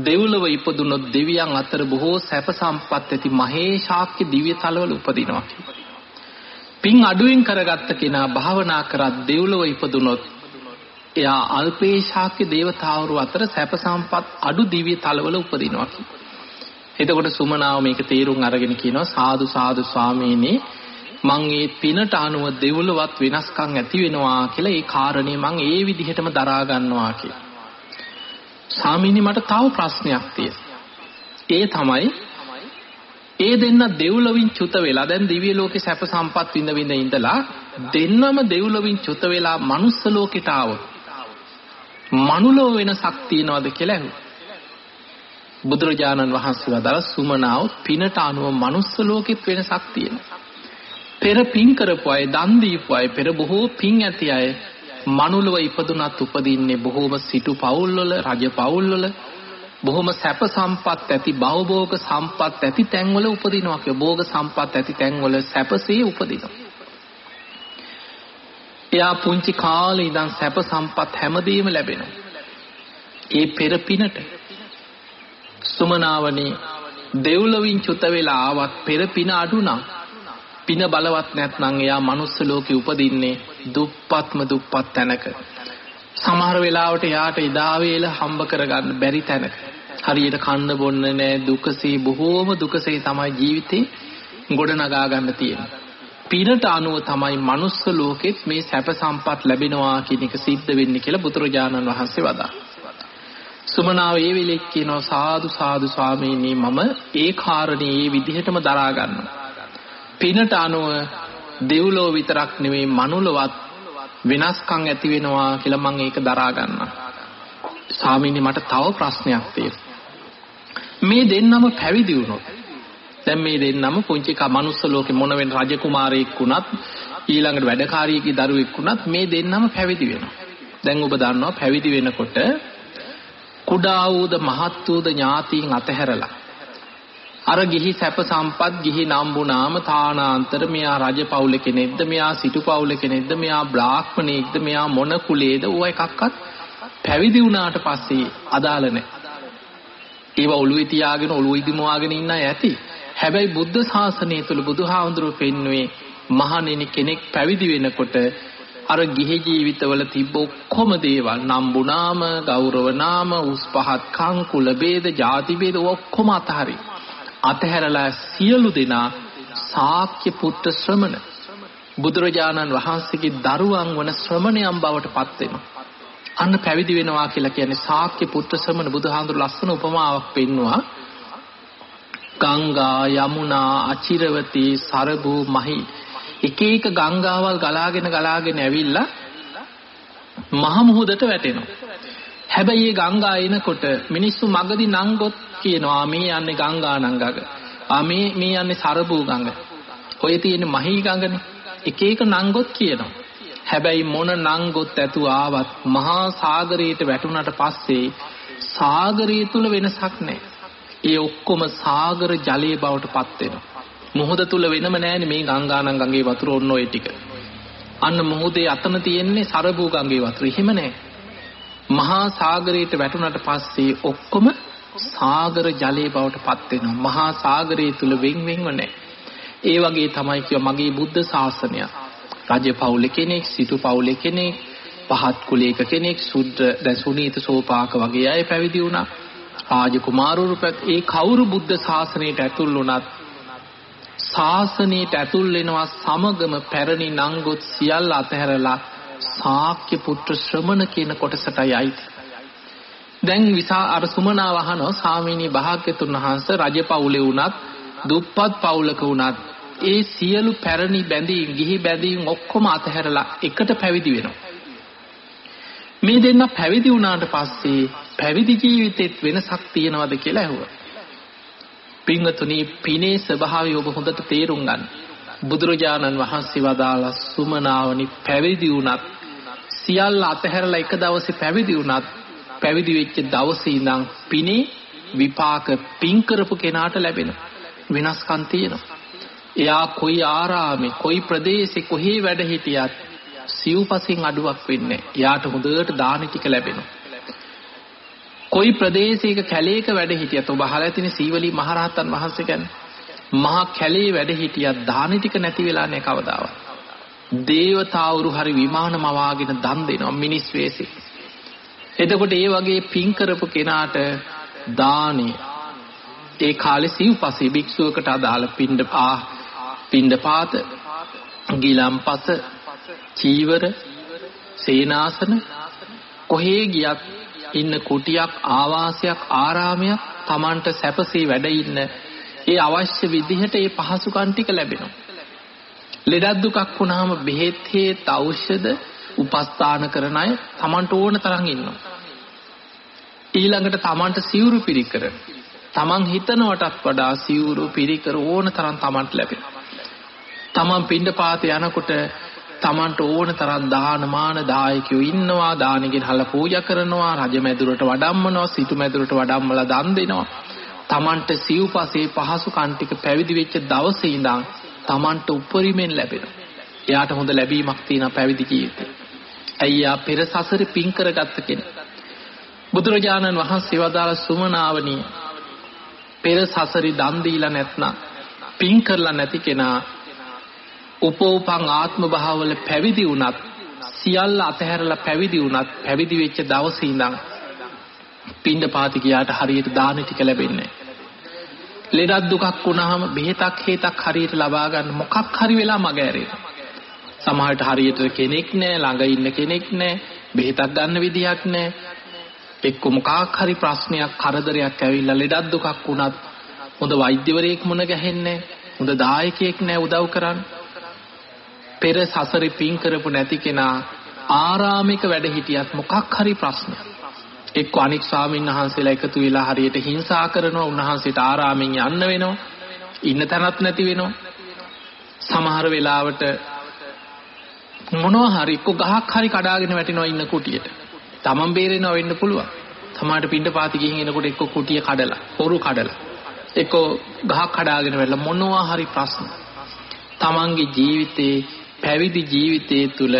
දෙව්ලොව ඉපදුනොත් දෙවියන් අතර බොහෝ සැප සම්පත් ඇති මහේශාක්‍ය දිව්‍ය තලවල උපදිනවා. පින් අඩුවෙන් කරගත්ත කෙනා භාවනා කරත් දෙව්ලොව ඉපදුනොත් එයා අල්පේශාක්‍ය දේවතාවරු අතර සැප සම්පත් අඩු දිව්‍ය තලවල උපදිනවා එතකොට සුමනාව මේක තේරුම් අරගෙන කියනවා සාදු සාදු ස්වාමීනි මං ඒ පිනට අනුව දෙව්ලොවත් වෙනස්කම් ඇති වෙනවා කියලා ඒ කාරණේ මං ඒ විදිහටම දරා ගන්නවා කියලා. ස්වාමීනි මට තව ප්‍රශ්නයක් ඒ තමයි ඒ දෙන්න දෙව්ලොවින් චුත වෙලා දැන් දිව්‍ය ලෝකේ සැප සම්පත් විඳ විඳ ඉඳලා දෙන්නම දෙව්ලොවින් චුත වෙලා මනුස්ස ලෝකෙට ආවොත් මනුලෝ වෙනසක් තියනවද කියලා ඇහුවා. බුදුරජාණන් වහන්සේ වදාළ සුමනාව පිනට අනුව මනුස්ස ලෝකෙත් වෙනසක් තියෙනවා. පෙර පින් කරපු අය දන් දීපු අය පෙර බොහෝ පින් ඇති අය මනුලව ඉපදුනත් උපදින්නේ බොහෝම සිටු පවුල්වල රජ පවුල්වල බොහොම සැප සම්පත් ඇති භවභෝග සම්පත් ඇති තැන්වල උපදිනවා කිය. භෝග සම්පත් ඇති තැන්වල සැපසේ උපදිනවා. එයා පුංචි කාලේ ඉඳන් සැප සම්පත් හැමදේම ලැබෙනවා. ඒ පෙර පිනට සුමනාවනේ දෙව්ලොවින් චුත වෙලා ආවත් පෙර පින අඩු නම් පින බලවත් නැත්නම් එයා manuss ලෝකේ උපදින්නේ දුප්පත්ම දුප්පත් තැනක. සමහර වෙලාවට එයාට එදා වේල හම්බ කරගන්න බැරි තැනක. හරියට කන්න බොන්න නැහැ දුකසේ බොහෝම දුකසේ තමයි ජීවිතේ ගොඩනගා ගන්න තියෙන්නේ. පිනට අනුව තමයි manuss ලෝකෙත් මේ සැප සම්පත් ලැබෙනවා කියන එක සිද්ධ වෙන්නේ කියලා බුදුරජාණන් වහන්සේ වදා. සුමනාව ඒ වෙලෙත් කියනවා සාදු සාදු ස්වාමීනි මම ඒ කාරණේ ඒ විදිහටම දරා ගන්නවා. පිනට අනුව දෙව්ලෝ විතරක් නෙවෙයි මනුලවත් වෙනස්කම් ඇති වෙනවා කියලා මම ඒක දරා ගන්නවා. ස්වාමීනි මට තව ප්‍රශ්නයක් තියෙනවා. මේ දෙන්නම පැවිදි වුණොත් දැන් මේ දෙන්නම පුංචි කා මනුස්ස ලෝකේ මොන වෙන රජ කුමාරයෙක් වුණත් ඊළඟට වැඩකාරියෙක්ගේ දරුවෙක් වුණත් මේ දෙන්නම පැවිදි වෙනවා. දැන් ඔබ දන්නවා පැවිදි වෙනකොට කුඩා වූද මහත් වූද ඥාතීන් අතහැරලා අර ගිහි සැප සම්පත් ගිහි නම්බුනාම තානාන්තර මෙයා රජ පවුල කෙනෙක්ද මෙයා සිටු පවුල කෙනෙක්ද මෙයා බ්‍රාහ්මණයෙක්ද මෙයා මොන කුලේද ඕව එකක්වත් පැවිදි වුණාට පස්සේ අදාළ නැහැ. ඒව ඔළුවේ තියාගෙන ඔළුව ඉදිමවාගෙන ඉන්න අය ඇති. හැබැයි බුද්ධ ශාසනය තුල බුදුහාමුදුරුවෝ පෙන්වුවේ මහණෙනි කෙනෙක් පැවිදි වෙනකොට අර ගිහි ජීවිතවල තිබ්බ ඔක්කොම දේවල් නම්බුනාම ගෞරවනාම උස් පහත් කං කුල ભેද ಜಾති ભેද ඔක්කොම අතහරි. අතහැරලා සියලු දෙනා ශාක්‍ය පුත්‍ර ශ්‍රමණ. බුදුරජාණන් වහන්සේගේ දරුවන් වන ශ්‍රමණයන් බවට පත් වෙනවා. අන්න පැවිදි වෙනවා කියලා කියන්නේ ශාක්‍ය පුත්‍ර ශ්‍රමණ බුදුහාඳුර ලස්සන උපමාවක් පෙන්නවා. ගංගා යමුනා අචිරවතී සරබු මහි. එක එක ගංගාවල් ගලාගෙන ගලාගෙන ඇවිල්ලා මහ මුහුදට වැටෙනවා. හැබැයි මේ ගංගා එනකොට මිනිස්සු මගදී නංගොත් කියනවා මේ යන්නේ ගංගා නංගග. ආ මේ මේ යන්නේ සරබූ ගඟ. ඔය තියෙන්නේ මහී ගඟනේ. එක එක නංගොත් කියනවා. හැබැයි මොන නංගොත් ඇතු ආවත් මහා සාගරයට වැටුණට පස්සේ සාගරය තුල වෙනසක් නැහැ. ඒ ඔක්කොම සාගර ජලයේ බවට පත් වෙනවා. මොහොත තුල වෙනම නැහැනේ මේ ගංගානම් ගඟේ වතුර ඔන්න ඔය ටික. අන්න මොහොතේ අතන තියෙන්නේ සරබූ ගඟේ වතුර. එහෙම නැහැ. මහා සාගරයට වැටුණට පස්සේ ඔක්කොම සාගර ජලයේ බවට පත් වෙනවා. මහා සාගරය තුල වෙන් වෙන්ව නැහැ. ඒ වගේ තමයි කිය මගේ බුද්ධ ශාසනය. රජ පවුලේ කෙනෙක්, සිටු පවුලේ කෙනෙක්, පහත් කුලයක කෙනෙක්, සුද්ධ දැසුනීත සෝපාක වගේ අය පැවිදි වුණා. රාජ කුමාරවරු ඒ කවුරු බුද්ධ ශාසනයට ඇතුල් වුණත් ශාසනයට ඇතුල් වෙනවා සමගම පැරණි නංගොත් සියල්ල අතහැරලා ශාක්‍ය පුත්‍ර ශ්‍රමණ කියන කොටසටයි අයිති. දැන් විසා අර සුමනාව අහනවා සාමීනී භාග්‍යතුන් වහන්සේ රජපෞලේ වුණත් දුප්පත් පවුලක වුණත් ඒ සියලු පැරණි බැඳීම් ගිහි බැඳීම් ඔක්කොම අතහැරලා එකට පැවිදි වෙනවා. මේ දෙන්න පැවිදි වුණාට පස්සේ පැවිදි ජීවිතෙත් වෙනසක් තියනවද කියලා ඇහුවා. පින්වතුනි පිනේ ස්වභාවය ඔබ හොඳට තේරුම් ගන්න. බුදුරජාණන් වහන්සේ වදාලා සුමනාවනි පැවිදි වුණත් සියල්ල අතහැරලා එක දවසේ පැවිදි වුණත් පැවිදි වෙච්ච දවසේ ඉඳන් පිනේ විපාක පින් කරපු කෙනාට ලැබෙන වෙනස්කම් තියෙනවා. එයා කොයි ආරාමේ කොයි ප්‍රදේශේ කොහේ වැඩ හිටියත් සිව්පසින් අඩුවක් වෙන්නේ. එයාට හොඳට දාන ටික ලැබෙනවා. කොයි ප්‍රදේශයක කැලේක වැඩ හිටියත් ඔබ අහලා තියෙන සීවලී මහරහතන් වහන්සේ කියන්නේ මහා කැලේ වැඩ හිටියත් දාන ටික නැති වෙලා නැහැ කවදාවත්. දේවතාවුරු හරි විමාන මවාගෙන දන් දෙනවා මිනිස් වෙස්සේ. එතකොට ඒ වගේ පින් කරපු කෙනාට දානේ ඒ කාලේ සිව්පසේ භික්ෂුවකට අදාළ පින්ඩ ආ පින්ඩ පාත ගිලම්පස චීවර සේනාසන කොහේ ගියත් ඉන්න කුටියක් ආවාසයක් ආරාමයක් Tamanට සැපසේ වැඩ ඉන්න ඒ අවශ්‍ය විදිහට ඒ පහසුකම් ටික ලැබෙනවා. ලෙඩක් දුකක් වුණාම බෙහෙත් හේත් ඖෂධ උපස්ථාන කරන අය Tamanට ඕන තරම් ඉන්නවා. ඊළඟට Tamanට සිවුරු පිරිකර Taman හිතනවටත් වඩා සිවුරු පිරිකර ඕන තරම් Tamanට ලැබෙනවා. Taman පින්ඩ පාත යනකොට Tamanට ඕන තරම් දානමාන දායකයෝ ඉන්නවා දානෙකින් හල පූජා කරනවා රජමැදුරට වඩම්මනවා සිටුමැදුරට වඩම්මලා දන් දෙනවා. Tamanට සිව්පසේ පහසුකම් ටික පැවිදි වෙච්ච දවසේ ඉඳන් Tamanට උපරිමෙන් ලැබෙනවා. එයාට හොඳ ලැබීමක් තියෙනවා පැවිදි ජීවිතේ. ඇයි ආ පෙර සසරේ පින් කරගත්ත කෙනෙක් බුදුරජාණන් වහන්සේ වදාළ සුමනාවනී පෙර සසරි දන් දීලා නැත්නම් පින් කරලා නැති කෙනා උපෝපං ආත්ම භාවවල පැවිදි වුණත් සියල්ල අතහැරලා පැවිදි වුණත් පැවිදි වෙච්ච දවසේ ඉඳන් පින්ඩ පාති ගියාට හරියට දාන ටික ලැබෙන්නේ ලෙඩක් දුකක් වුණාම බෙහෙතක් හේතක් හරියට ලබා ගන්න මොකක් හරි වෙලා මග ඇරෙනවා. සමහරට හරියට කෙනෙක් නැහැ ළඟ ඉන්න කෙනෙක් නැහැ බෙහෙතක් ගන්න විදියක් නැහැ එක්ක මොකක් හරි ප්‍රශ්නයක් කරදරයක් ඇවිල්ලා ලෙඩක් දුකක් වුණත් හොඳ වෛද්‍යවරයෙක් මුණ ගැහෙන්නේ හොඳ දායකයෙක් නැහැ උදව් කරන්න. පෙර සසරේ පින් කරපු නැති කෙනා ආරාමික වැඩ හිටියත් මොකක් හරි ප්‍රශ්න. එක්ක අනික් ස්වාමීන් වහන්සේලා එකතු වෙලා හරියට හිංසා කරනවා උන්වහන්සේට ආරාමෙන් යන්න වෙනවා ඉන්න තැනක් නැති වෙනවා. සමහර වෙලාවට මොනවා හරි එක්ක ගහක් හරි කඩාගෙන වැටෙනවා ඉන්න කුටියට. තමන් බේරෙනවා වෙන්න පුළුවන්. සමහරට පින්ඩ පාති ගිහින් එනකොට එක්ක කුටිය කඩලා හොරු කඩලා එක්ක ගහක් කඩාගෙන වැටලා මොනවා හරි ප්‍රශ්න. තමන්ගේ ජීවිතේ පැවිදි ජීවිතයේ තුල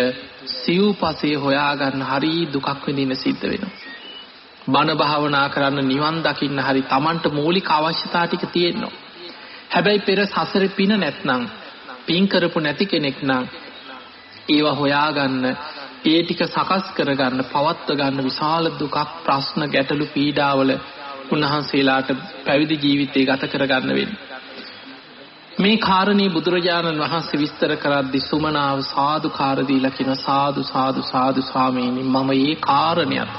සිව්පසේ හොයාගන්න හරි දුකක් විඳින්න සිද්ධ වෙනවා. බණ භාවනා කරන්න නිවන් දකින්න හරි Tamanට මූලික අවශ්‍යතා ටික තියෙනවා. හැබැයි පෙර සසරේ පින නැත්නම් පින් කරපු නැති කෙනෙක් නම් ඒවා හොයාගන්න ඒ ටික සකස් කරගන්න පවත්ව ගන්න විශාල දුකක් ප්‍රශ්න ගැටලු පීඩාවල උන්වහන්සේලාට පැවිදි ජීවිතය ගත කරගන්න වෙන්නේ. මේ කාරණේ බුදුරජාණන් වහන්සේ විස්තර කරද්දී සුමනාව සාදුකාර දීලා කියන සාදු සාදු සාදු ස්වාමීනි මම මේ කාරණයක්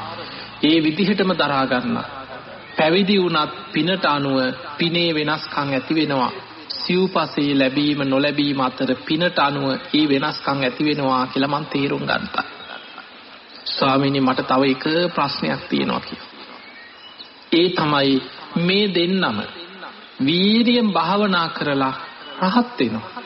ඒ විදිහටම දරා ගන්නා. පැවිදි වුණත් පිනට අනුව පිනේ වෙනස්කම් ඇති වෙනවා. සිව්පසේ ලැබීම නොලැබීම අතර පිනට අනුව ඒ වෙනස්කම් ඇති වෙනවා කියලා මම තේරුම් ගත්තා. ස්වාමීනි මට තව එක ප්‍රශ්නයක් තියෙනවා කියලා. ඒ තමයි මේ දෙන්නම වීරියෙන් භාවනා කරලා රහත් වෙනවා.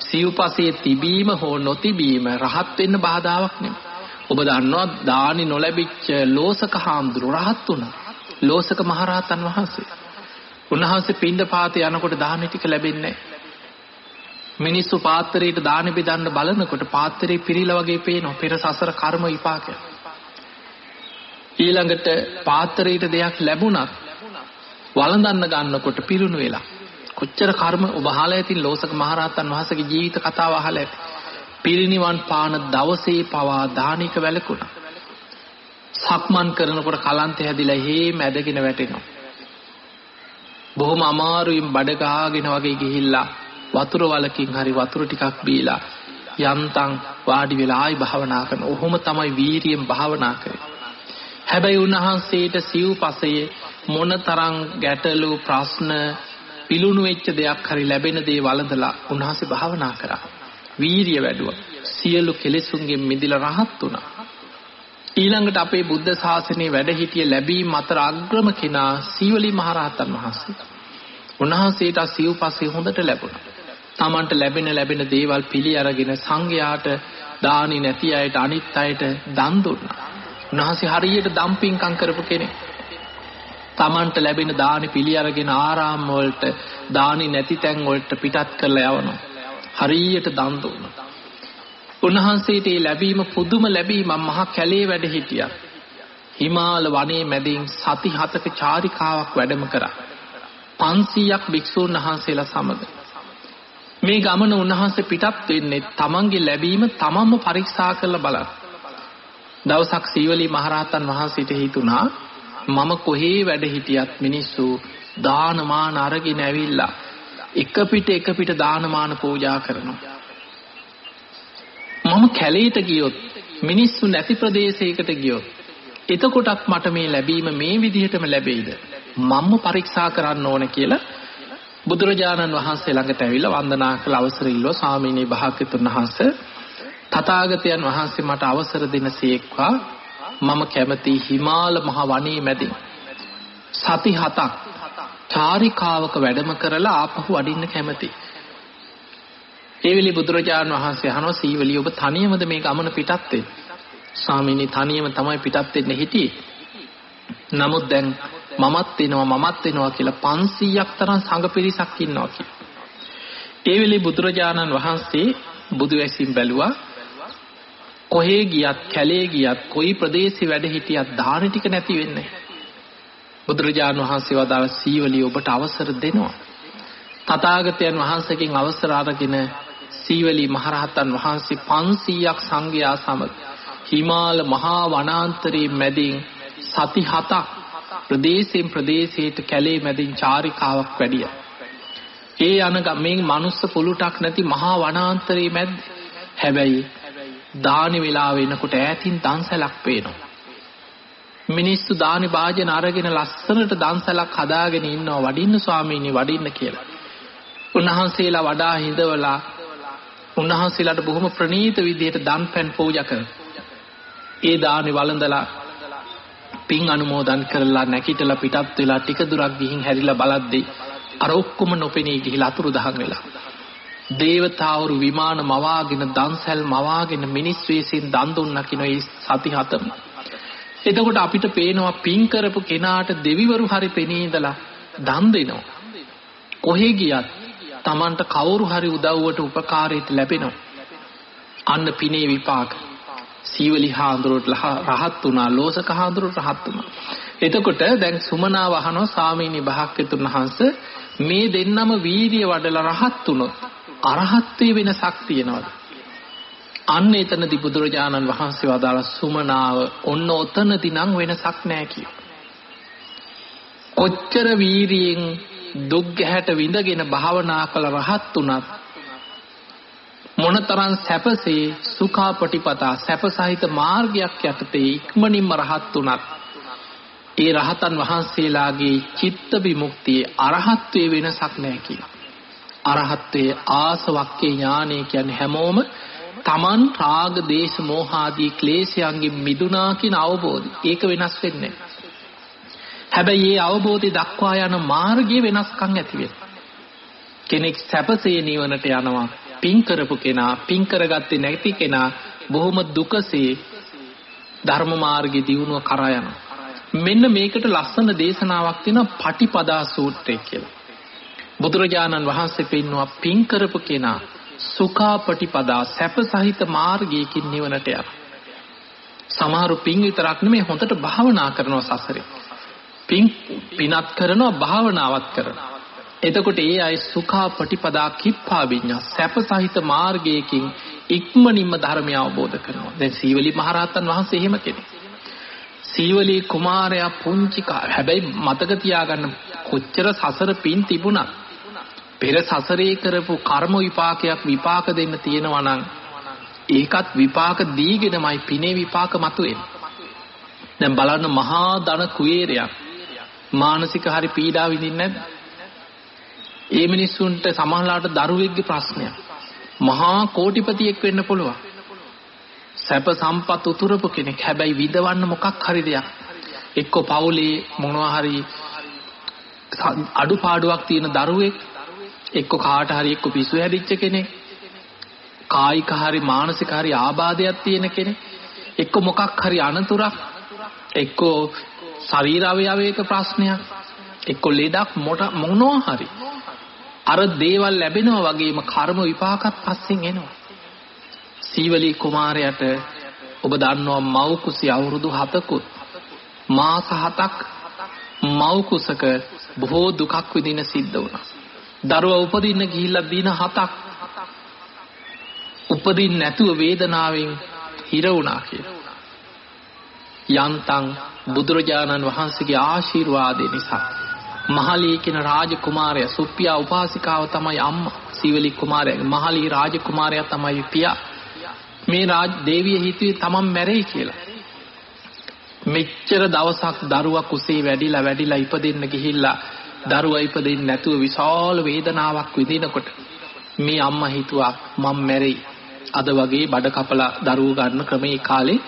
සිව්පසේ තිබීම හෝ නොතිබීම රහත් වෙන්න බාධාවක් නෙමෙයි. ඔබ දන්නවා දානි නොලැබිච්ච ලෝසක හාමුදුරු රහත් වුණා. ලෝසක මහරහතන් වහන්සේ. උන්වහන්සේ පින්ඳ පාතේ යනකොට දානි ටික ලැබෙන්නේ මිනිස්සු පාත්‍රයට දාන බෙදන්න බලනකොට පාත්‍රේ පිරීලා වගේ පේනවා පෙර සසර කර්ම විපාකය. ඊළඟට පාත්‍රයට දෙයක් ලැබුණත් වළඳන්න ගන්නකොට පිරුණු වෙලා කොච්චර කර්ම ඔබ අහලා ඇති ලෝසක මහරහතන් වහන්සේගේ ජීවිත කතාව අහලා ඇති. පිරිනිවන් පාන දවසේ පවා දානික වැළකුණා. සක්මන් කරනකොට කලන්තය හැදිලා හේ මැදගෙන වැටෙනවා. බොහොම අමාරුවෙන් බඩ ගහගෙන වගේ ගිහිල්ලා වතුර වලකින් හරි වතුර ටිකක් බීලා යන්තම් වාඩි වෙලා ආයි භාවනා කරන. ඔහොම තමයි වීරියෙන් භාවනා කරේ. හැබැයි උන්වහන්සේට සිව්පසයේ මොනතරම් ගැටලු ප්‍රශ්න පිලුණු වෙච්ච දෙයක් හරි ලැබෙන දේ වළඳලා උන්වහන්සේ භාවනා කරා. වීරිය වැඩුවා. සියලු කෙලෙසුන්ගෙන් මිදලා රහත් වුණා. ඊළඟට අපේ බුද්ධ ශාසනයේ වැඩ හිටිය ලැබීම් අතර අග්‍රම කෙනා සීවලි මහරහතන් වහන්සේ. උන්වහන්සේට සිව්පස්සේ හොඳට ලැබුණා. Tamanට ලැබෙන ලැබෙන දේවල් පිළි අරගෙන සංඝයාට දානි නැති අයට අනිත් අයට දන් දුන්නා. උන්වහන්සේ හරියට දම්පින්කම් කරපු කෙනෙක්. Tamanට ලැබෙන දානි පිළි අරගෙන ආරාම වලට දානි නැති තැන් වලට පිටත් කරලා යවනවා. හරියට දන් දුන්නා. උන්වහන්සේට මේ ලැබීම පුදුම ලැබීමක් මහා කැලේ වැඩ හිටියා. හිමාල වනයේ මැදින් සති හතක චාරිකාවක් වැඩම කරා. 500ක් භික්ෂූන් වහන්සේලා සමග. මේ ගමන උන්වහන්සේ පිටත් වෙන්නේ තමන්ගේ ලැබීම තමන්ම පරීක්ෂා කරලා බලන්න. දවසක් සීවලී මහරහතන් වහන්සේට හිතුණා මම කොහේ වැඩ හිටියත් මිනිස්සු දානමාන අරගෙන ඇවිල්ලා එක පිට එක පිට දානමාන පූජා කරනවා. මම කැලේට ගියොත් මිනිස්සු නැති ප්‍රදේශයකට ගියොත් එතකොටත් මට මේ ලැබීම මේ විදිහටම ලැබෙයිද? මම්ම පරීක්ෂා කරන්න ඕන කියලා බුදුරජාණන් වහන්සේ ළඟට ඇවිල්ලා වන්දනා කළ අවසර ඉල්ලුවා ස්වාමීනි භාග්‍යතුන් වහන්සේ තථාගතයන් වහන්සේ මට අවසර දෙනසේක්වා මම කැමති හිමාල මහ වනයේ මැදින් සති හතක් චාරිකාවක වැඩම කරලා ආපහු වඩින්න කැමති. ඒ වෙලේ බුදුරජාණන් වහන්සේ අහනවා සීවලී ඔබ තනියමද මේ ගමන පිටත් වෙන්නේ? ස්වාමීනි තනියම තමයි පිටත් වෙන්න හිටියේ. නමුත් දැන් මමත් වෙනවා මමත් වෙනවා කියලා 500ක් තරම් සංඝ පිරිසක් ඉන්නවා කියලා. ඒ වෙලේ බුදුරජාණන් වහන්සේ බුදු ඇසින් බැලුවා කොහේ ගියත් කැලේ ගියත් කොයි ප්‍රදේශෙ වැඩ හිටියත් දාන ටික නැති වෙන්නේ. බුදුරජාණන් වහන්සේ වදාළ සීවලිය ඔබට අවසර දෙනවා. තථාගතයන් වහන්සේගෙන් අවසර අරගෙන සීවලී මහරහතන් වහන්සේ 500ක් සංඝයා සමග හිමාල මහා වනාන්තරයේ මැදින් සති හතක් ප්‍රදේශයෙන් ප්‍රදේශයට කැලේ මැදින් චාරිකාවක් වැඩියා. ඒ යන මේ මනුස්ස පුලුටක් නැති මහා වනාන්තරයේ මැද හැබැයි දානි වෙලා වෙනකොට ඈතින් දන්සලක් පේනවා. මිනිස්සු දානි භාජන අරගෙන ලස්සනට දන්සලක් හදාගෙන ඉන්නවා වඩින්න ස්වාමීනි වඩින්න කියලා. උන්වහන්සේලා වඩා හිඳවලා උන්වහන්සේලාට බොහොම ප්‍රණීත විදියට දන් පැන් පූජා කරනවා. ඒ දානි වළඳලා පින් අනුමෝදන් කරලා නැකිටලා පිටත් වෙලා ටික දුරක් ගිහින් හැරිලා බලද්දී අර ඔක්කොම නොපෙනී ගිහිලා අතුරු දහන් වෙලා. දේවතාවරු විමාන මවාගෙන දන්සැල් මවාගෙන මිනිස් වෙසින් දන් දුන්නා කියන ඒ සති හතම. එතකොට අපිට පේනවා පින් කරපු කෙනාට දෙවිවරු හරි පෙනී ඉඳලා දන් දෙනවා. කොහේ ගියත් Tamanට කවුරු හරි උදව්වට උපකාරයට ලැබෙනවා. අන්න පිනේ විපාක. සීවලි හාඳුරට රහත් වුණා ලෝසක හාඳුරට රහත් වුණා. එතකොට දැන් සුමනාව අහනවා සාමීනි භාග්‍යතුන් වහන්සේ මේ දෙන්නම වීර්ය වඩලා රහත් වුණොත් අරහත්ත්වයේ වෙනසක් තියනවද? අන්න එතනදී බුදුරජාණන් වහන්සේ වදාළ සුමනාව ඔන්න ඔතනදී නම් වෙනසක් නැහැ කියෝ. කොච්චර වීරියෙන් දුක් ගැහැට විඳගෙන භාවනා කළ රහත් උනත් මොනතරම් සැපසේ සුඛාපටිපතා සැපසහිත මාර්ගයක් යටතේ ඉක්මනින්ම රහත් උනත් ඒ රහතන් වහන්සේලාගේ චිත්ත විමුක්තියේ අරහත්ත්වයේ වෙනසක් නැහැ කියලා. අරහත්ත්වයේ ආසවක්කේ ඥානය කියන්නේ හැමෝම තමන් රාග දේශ මෝහ ආදී ක්ලේශයන්ගෙන් මිදුණා කියන අවබෝධය. ඒක වෙනස් වෙන්නේ හැබැයි මේ අවබෝධය දක්වා යන මාර්ගයේ වෙනස්කම් ඇති කෙනෙක් සැපසේ නිවනට යනවා. පින් කරපු කෙනා, පින් කරගත්තේ නැති කෙනා බොහොම දුකසේ ධර්ම මාර්ගයේ දියුණුව කරා යනවා. මෙන්න මේකට ලස්සන දේශනාවක් තියෙනවා පටිපදා සූත්‍රය කියලා. බුදුරජාණන් වහන්සේ පෙන්වුවා පින් කරපු කෙනා සුඛාපටිපදා සැප සහිත මාර්ගයකින් නිවනට යනවා. සමහරු පින් විතරක් නෙමෙයි හොඳට භාවනා කරනවා සසරේ. පින් පිනත් කරනවා භාවනාවත් කරනවා. එතකොට ඒ අය සුඛාපටිපදා කිප්පා විඤ්ඤා සැප සහිත මාර්ගයකින් ඉක්මනින්ම ධර්මය අවබෝධ කරනවා. දැන් සීවලි මහරහතන් වහන්සේ එහෙම කෙනෙක්. සීවලී කුමාරයා පුංචි හැබැයි මතක තියාගන්න කොච්චර සසර පින් තිබුණත් පෙර සසරේ කරපු කර්ම විපාකයක් විපාක දෙන්න තියෙනවා නම් ඒකත් විපාක දීගෙනමයි පිනේ විපාක මතුවෙන්නේ. දැන් බලන්න මහා ධන කුවේරයක් මානසික හරි පීඩා විඳින්නේ නැද්ද? ඒ මිනිස්සුන්ට සමහරලාට දරුවෙක්ගේ ප්‍රශ්නයක්. මහා කෝටිපතියෙක් වෙන්න පුළුවන්. සැප සම්පත් උතුරපු කෙනෙක්. හැබැයි විඳවන්න මොකක් හරි දෙයක්. එක්ක පවුලේ මොනවා හරි අඩුපාඩුවක් තියෙන දරුවෙක් එක්ක කාට හරි එක්ක පිස්සු හැදිච්ච කෙනෙක්. කායික හරි මානසික හරි ආබාධයක් තියෙන කෙනෙක්. එක්ක මොකක් හරි අනතුරක්. එක්ක ශරීර අවයවයක ප්‍රශ්නයක්. එක්ක ලෙඩක් මොට මොනවා හරි. අර දේවල් ලැබෙනවා වගේම කර්ම විපාකත් පස්සෙන් එනවා. සීවලී කුමාරයාට ඔබ දන්නවා මව් කුසි අවුරුදු 7කුත් මාස 7ක් මව් කුසක බොහෝ දුකක් විඳින සිද්ධ වුණා. දරුවා උපදින්න ගිහිල්ලා දින 7ක් උපදින්න නැතුව වේදනාවෙන් හිර වුණා කියලා. යන්තම් බුදුරජාණන් වහන්සේගේ ආශිර්වාදය නිසා මහලී කියන රාජකුමාරයා සුප්පියා උපාසිකාව තමයි අම්මා සීවලි කුමාරයා මහලී රාජකුමාරයා තමයි පියා මේ රාජ දේවිය හිතුවේ තමන් මැරෙයි කියලා මෙච්චර දවසක් දරුවා කුසේ වැඩිලා වැඩිලා ඉපදෙන්න ගිහිල්ලා දරුවා ඉපදෙන්නේ නැතුව විශාල වේදනාවක් විඳිනකොට මේ අම්මා හිතුවා මම මැරෙයි අද වගේ බඩ කපලා දරුවෝ ගන්න ක්‍රමේ කාලේ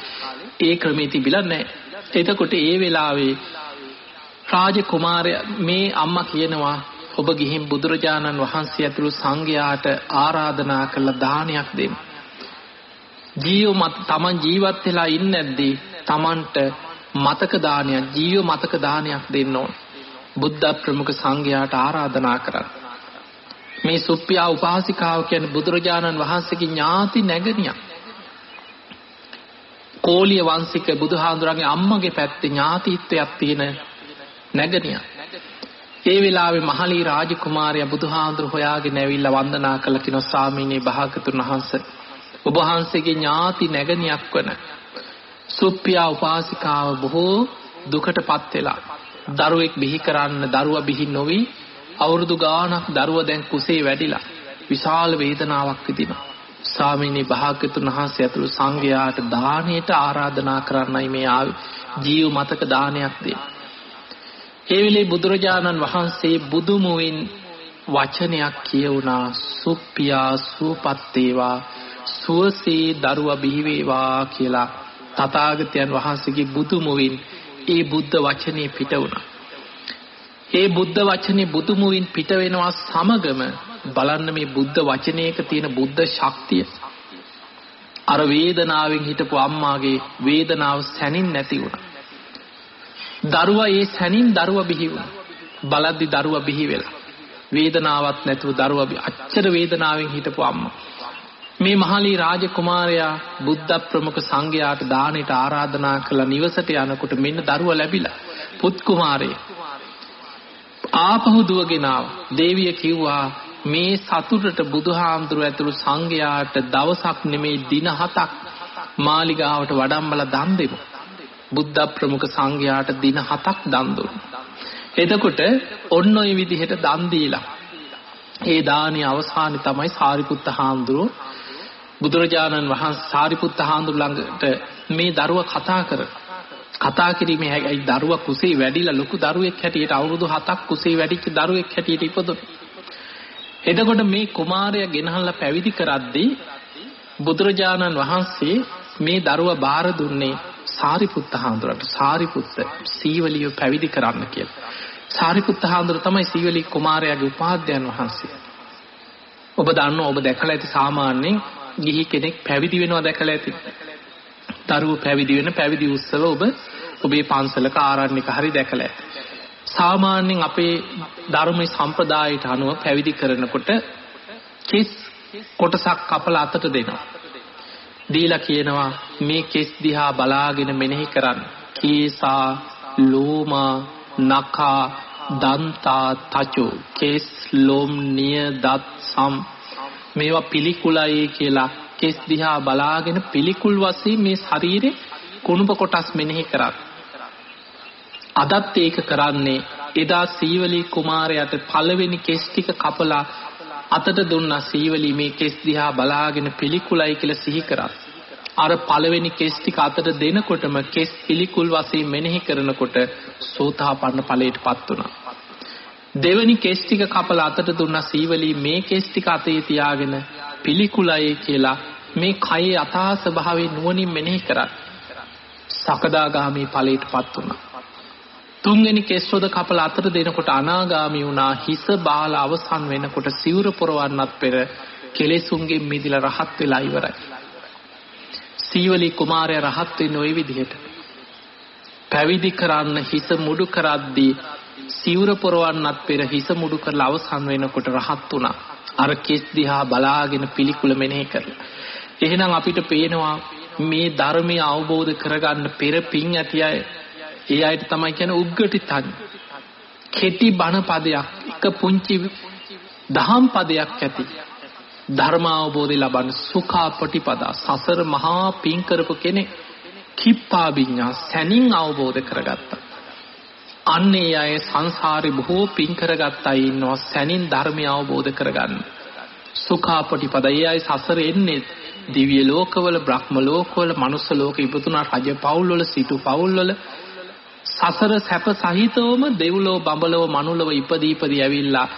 ඒ ක්‍රමේ තිබිලා නැහැ එතකොට ඒ වෙලාවේ රාජකුමාරයා මේ අම්මා කියනවා ඔබ ගිහින් බුදුරජාණන් වහන්සේ ඇතුළු සංඝයාට ආරාධනා කළ දානයක් දෙන්න. ජීව මත තමන් ජීවත් වෙලා ඉන්නේ නැද්දී තමන්ට මතක දානයක් ජීව මතක දානයක් දෙන්න ඕන. බුද්ධ ප්‍රමුඛ සංඝයාට ආරාධනා කරන්න. මේ සුප්පියා උපාසිකාව කියන්නේ බුදුරජාණන් වහන්සේගේ ඥාති නැගණියක්. කෝලිය වංශික බුදුහාඳුරන්ගේ අම්මගේ පැත්තේ ඥාතිත්වයක් තියෙන නැගණියක්. ඒ වෙලාවේ මහලී රාජකුමාරයා බුදුහාඳුර හොයාගෙන ඇවිල්ලා වන්දනා කළ කිනෝ ස්වාමීනි භාගතුන් වහන්සේ ඔබ වහන්සේගේ ඥාති නැගණියක් වන සුප්පියා උපාසිකාව බොහෝ දුකටපත් වෙලා දරුවෙක් බිහි කරන්න දරුවා බිහි නොවි අවුරුදු ගාණක් දරුවා දැන් කුසේ වැඩිලා. විශාල වේදනාවක් විඳිනවා. ස්වාමීනි භාග්‍යතුන් වහන්සේ ඇතුළු සංඝයාට දානයට ආරාධනා කරන්නයි මේ ආවේ ජීව මතක දානයක් දෙන්නේ. ඒ වෙලේ බුදුරජාණන් වහන්සේ බුදුමුවින් වචනයක් කියවුණා. සුප්පියා සූපත් වේවා සුවසේ දරුවා බිහි වේවා කියලා. තථාගතයන් වහන්සේගේ බුදුමුවින් ඒ බුද්ධ වචනේ පිට වුණා. ඒ බුද්ධ වචනේ බුදුමුවින් පිට වෙනවා සමගම බලන්න මේ බුද්ධ වචනයක තියෙන බුද්ධ ශක්තිය. අර වේදනාවෙන් හිටපු අම්මාගේ වේදනාව සැනින් නැති වුණා. දරුවා ඒ සැනින් දරුවා බිහි වුණා. බලද්දි දරුවා බිහි වෙලා. වේදනාවක් නැතුව දරුවා අච්චර වේදනාවෙන් හිටපු අම්මා. මේ මහලී රාජකුමාරයා බුද්ධ ප්‍රමුඛ සංඝයාට දානෙට ආරාධනා කළ නිවසට යනකොට මෙන්න දරුවා ලැබිලා. පුත් කුමාරයෙක්. ආපහු දුවගෙන දේවිය කිව්වා මේ සතුටට බුදුහාමුදුරුව ඇතුළු සංඝයාට දවසක් නෙමේ දින හතක් මාලිගාවට වඩම්බලා දන් දෙමු. බුද්ධ ප්‍රමුඛ සංඝයාට දින හතක් දන් දුන්නා. එතකොට ඔන්න ඔය විදිහට දන් දීලා ඒ දානයේ අවසානයේ තමයි සාරිපුත්ත හාමුදුරුව බුදුරජාණන් වහන්සේ සාරිපුත්ත හාමුදුරු ළඟට මේ දරුවා කතා කර කතා කිරීමේ හැයි දරුවා කුසේ වැඩිලා ලොකු දරුවෙක් හැටියට අවුරුදු 7ක් කුසේ වැඩිච්ච දරුවෙක් හැටියට ඉපදුණා. එතකොට මේ කුමාරයා ගෙනහල්ලා පැවිදි කරද්දී බුදුරජාණන් වහන්සේ මේ දරුවා බාර දුන්නේ සාරිපුත්ත හාමුදුරන්ට සාරිපුත්ත සීවලිය පැවිදි කරන්න කියලා. සාරිපුත්ත හාමුදුර තමයි සීවලී කුමාරයාගේ උපාධ්‍යයන් වහන්සේ. ඔබ දන්නවා ඔබ දැකලා ඇති සාමාන්‍යයෙන් ගිහි කෙනෙක් පැවිදි වෙනවා දැකලා ඇති. දරුවෝ පැවිදි වෙන පැවිදි උත්සව ඔබ ඔබේ පන්සලක ආරණ්‍යක හරි දැකලා ඇති. සාමාන්‍යයෙන් අපේ ධර්මයේ සම්ප්‍රදායට අනුව පැවිදි කරනකොට කිස් කොටසක් කපලා අතට දෙනවා. දීලා කියනවා මේ කෙස් දිහා බලාගෙන මෙනෙහි කරන්න. කීසා ලෝමා නඛා දන්තා තචෝ කෙස් ලොම් නිය දත් සම් මේවා පිළිකුලයි කියලා කෙස් දිහා බලාගෙන පිළිකුල් වශයෙන් මේ ශරීරේ කුණුප කොටස් මෙනෙහි කරා. අදත් ඒක කරන්නේ එදා සීවලී කුමාරයාට පළවෙනි කෙස් ටික කපලා අතට දුන්නා සීවලී මේ කෙස් දිහා බලාගෙන පිළිකුලයි කියලා සිහි කරා. අර පළවෙනි කෙස් ටික අතට දෙනකොටම කෙස් පිළිකුල් වශයෙන් මෙනෙහි කරනකොට සෝතාපන්න ඵලයටපත් වුණා. දෙවනි කෙස් ටික කපලා අතට දුන්නා සීවලී මේ කෙස් ටික අතේ තියාගෙන පිළිකුලයි කියලා මේ කයේ අතා ස්වභාවයෙන් නුවණින් මෙනෙහි කරා. සකදාගාමි ඵලයටපත් වුණා. තුන්වෙනි කෙස්රොද කපලා අතට දෙනකොට අනාගාමි වුණා හිස බාල අවසන් වෙනකොට සිවුර පොරවන්නත් පෙර කෙලෙසුන්ගෙන් මිදිලා රහත් වෙලා ඉවරයි. සීවලී කුමාරයා රහත් වෙන්නේ ওই විදිහට. පැවිදි කරන්න හිස මුඩු කරද්දී සිවුර පොරවන්නත් පෙර හිස මුඩු කරලා අවසන් වෙනකොට රහත් වුණා. අර කෙස් දිහා බලාගෙන පිළිකුල මෙනෙහි කරලා. එහෙනම් අපිට පේනවා මේ ධර්මය අවබෝධ කරගන්න පෙර පිං ඇති අය ඒ අයට තමයි කියන්නේ උග්ගටිතන්. කෙටි බණ පදයක් එක පුංචි දහම් පදයක් ඇති. ධර්ම අවබෝධය ලබන සුඛාපටිපදා සසර මහා පිං කරපු කෙනෙක් කිප්පා විඤ්ඤා සැනින් අවබෝධ කරගත්තා. අන්නේ අය සංසාරේ බොහෝ පිං කරගත්තා ඉන්නවා සැනින් ධර්මය අවබෝධ කරගන්න. සුඛාපටිපදා ඒ අය සසර එන්නේ දිව්‍ය ලෝකවල බ්‍රහ්ම ලෝකවල මනුස්ස ලෝක ඉපදුනා රජ පවුල්වල සිටු පවුල්වල සසර සැප සහිතවම දෙව්ලොව බඹලොව මනුලොව ඉපදී ඉපදී ඇවිල්ලා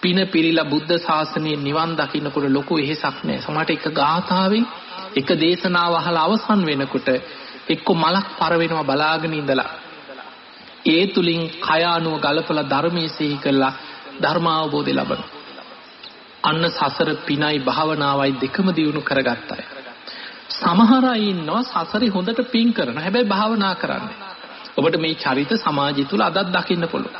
පින පිරීලා බුද්ධ ශාසනයේ නිවන් දකින්නකොට ලොකු වෙහෙසක් නැහැ. සමහරට එක ගාථාවෙන් එක දේශනාව අහලා අවසන් වෙනකොට එක්ක මලක් පර වෙනවා බලාගෙන ඉඳලා ඒ තුලින් කය අනුව ගලපලා ධර්මයේ සිහි කළා ධර්ම අවබෝධය ලබනවා. අන්න සසර පිනයි භාවනාවයි දෙකම දියුණු කරගත්තයි. සමහර අය ඉන්නවා සසරේ හොඳට පින් කරන හැබැයි භාවනා කරන්නේ. ඔබට මේ චරිත සමාජය තුල අදත් දකින්න පුළුවන්.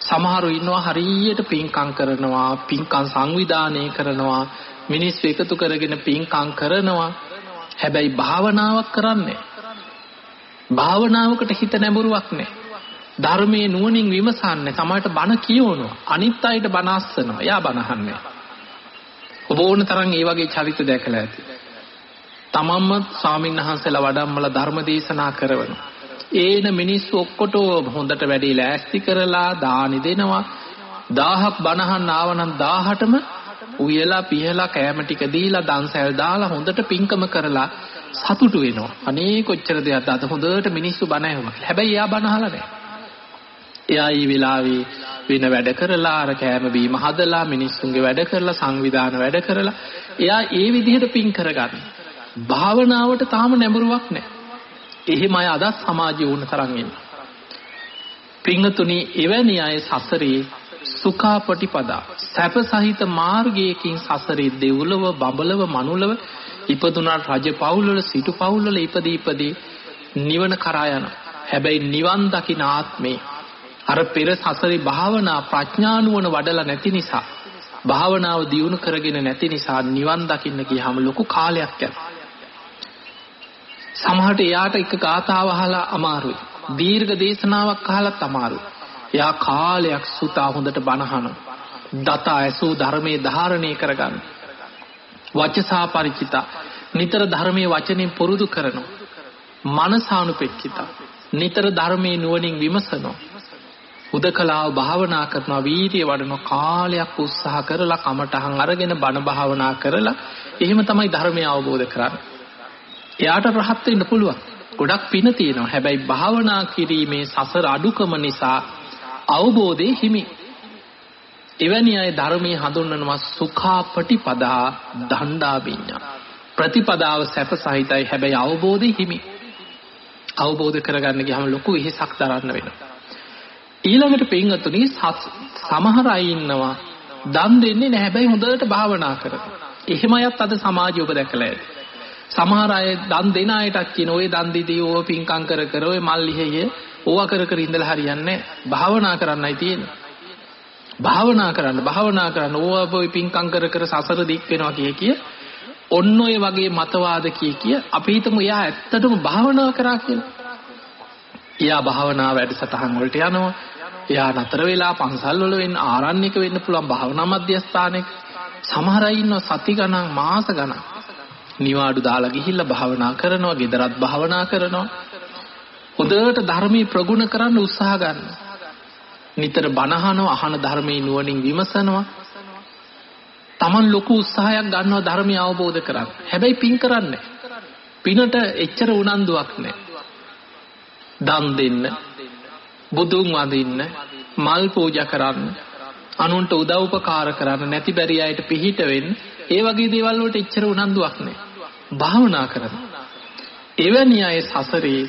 සමහරු ඉන්නවා හරියට පින්කම් කරනවා, පින්කම් සංවිධානය කරනවා, මිනිස්සු එකතු කරගෙන පින්කම් කරනවා. හැබැයි භාවනාවක් කරන්නේ භාවනාවකට හිත නැඹුරුවක් නැහැ. ධර්මයේ නුවණින් විමසන්නේ සමහරට බණ කියවනවා. අනිත් අයට බණ අස්සනවා. එයා බණ අහන්නේ. ඔබ ඕන තරම් ඒ වගේ චරිත දැකලා ඇති. තමන්ම ස්වාමීන් වහන්සේලා වඩම්මලා ධර්ම දේශනා කරනවා. ඒන මිනිස්සු ඔක්කොටම හොඳට වැඩි ලෑස්ති කරලා දානි දෙනවා. 1000ක් බණහන් ආවනම් 1000ටම උයලා පිහලා කෑම ටික දීලා දන්සැල් දාලා හොඳට පිංකම කරලා සතුටු වෙනවා. අනේ කොච්චර දෙයක්ද අද හොඳට මිනිස්සු බණ ඇහුවා. හැබැයි එයා බණ අහලා නැහැ. එයා ඊ වෙලාවේ වෙන වැඩ කරලා අර කෑම බීම හදලා මිනිස්සුන්ගේ වැඩ කරලා සංවිධාන වැඩ කරලා එයා ඒ විදිහට පින් කරගන්න. භාවනාවට තාම නැඹුරුවක් නැහැ. එහෙම අය අදත් සමාජයේ වුණ තරම් ඉන්නේ. පිංගතුනි එවැනි අය සසරේ සුඛාපටිපදා සැප සහිත මාර්ගයකින් සසරේ දෙව්ලොව බඹලව මනුලව ඉපදුනාට රජ පවුල්වල සිටු පවුල්වල ඉපදී ඉපදී නිවන කරා යන හැබැයි නිවන් දකින ආත්මේ අර පෙර සසරේ භාවනා ප්‍රඥානුවන වඩලා නැති නිසා භාවනාව දියුණු කරගෙන නැති නිසා නිවන් දකින්න ගියාම ලොකු කාලයක් යනවා සමහරට එයාට එක ගාතාව අහලා අමාරුයි. දීර්ඝ දේශනාවක් අහලත් අමාරුයි. එයා කාලයක් සුතා හොඳට බණහන. දත ඇසූ ධර්මයේ ධාරණය කරගන්න. වචසා ಪರಿචිත නිතර ධර්මයේ වචනෙන් පුරුදු කරනවා. මනසානුපෙක්කිත නිතර ධර්මයේ නුවණින් විමසනවා. උදකලාව භාවනා කරනවා වීර්ය වඩන කාලයක් උත්සාහ කරලා කමටහන් අරගෙන බණ භාවනා කරලා එහෙම තමයි ධර්මය අවබෝධ කරන්නේ. එයාට රහත් වෙන්න පුළුවන්. ගොඩක් පින තියෙනවා. හැබැයි භාවනා කිරීමේ සසර අඩුකම නිසා අවබෝධයේ හිමි. එවැනි අය ධර්මයේ හඳුන්වනවා සුඛාපටිපදා දණ්ඩා විඤ්ඤා. ප්‍රතිපදාව සැප සහිතයි හැබැයි අවබෝධයේ හිමි. අවබෝධ කරගන්න ගියාම ලොකු වෙහෙසක් දරන්න වෙනවා. ඊළඟට පින්වතුනි සමහර අය ඉන්නවා දන් දෙන්නේ නැහැ හැබැයි හොඳට භාවනා කරනවා. එහෙම අයත් අද සමාජය ඔබ දැකලා ඇති. සමහර අය දන් දෙන අයටත් කියන ඔය දන් දීදී ඕව පිංකම් කර කර ඔය මල් ලිහෙය ඕවා කර කර ඉඳලා හරියන්නේ භාවනා කරන්නයි තියෙන්නේ. භාවනා කරන්න භාවනා කරන්න ඕවා ඔය පිංකම් කර කර සසර දික් වෙනවා කිය කිය ඔන්න ඔය වගේ මතවාද කිය කිය අපි හිතමු එයා ඇත්තටම භාවනා කරා කියලා. එයා භාවනා වැඩසටහන් වලට යනවා. එයා නතර වෙලා පන්සල් වල වෙන්න ආරණ්‍යක වෙන්න පුළුවන් භාවනා මධ්‍යස්ථානයක. සමහර අය ඉන්නවා සති ගණන් මාස ගණන් නිවාඩු දාලා ගිහිල්ලා භාවනා කරනවා, ගෙදරත් භාවනා කරනවා. හොඳට ධර්මී ප්‍රගුණ කරන්න උත්සාහ ගන්න. නිතර බණහනවා, අහන ධර්මයේ නුවණින් විමසනවා. Taman ලොකු උත්සාහයක් ගන්නවා ධර්මය අවබෝධ කරගන්න. හැබැයි පින් කරන්නේ පිනට එච්චර උනන්දුවක් නැහැ. දන් දෙන්න, බුදුන් වඳින්න, මල් පූජා කරන්න, අනුන්ට උදව් උපකාර කරන්න, නැති බැරි අයට පිහිට වෙන්න ඒ වගේ දේවල් වලට එච්චර උනන්දුවක් නැහැ. භාවනා කරනවා. එවැනි අය සසරේ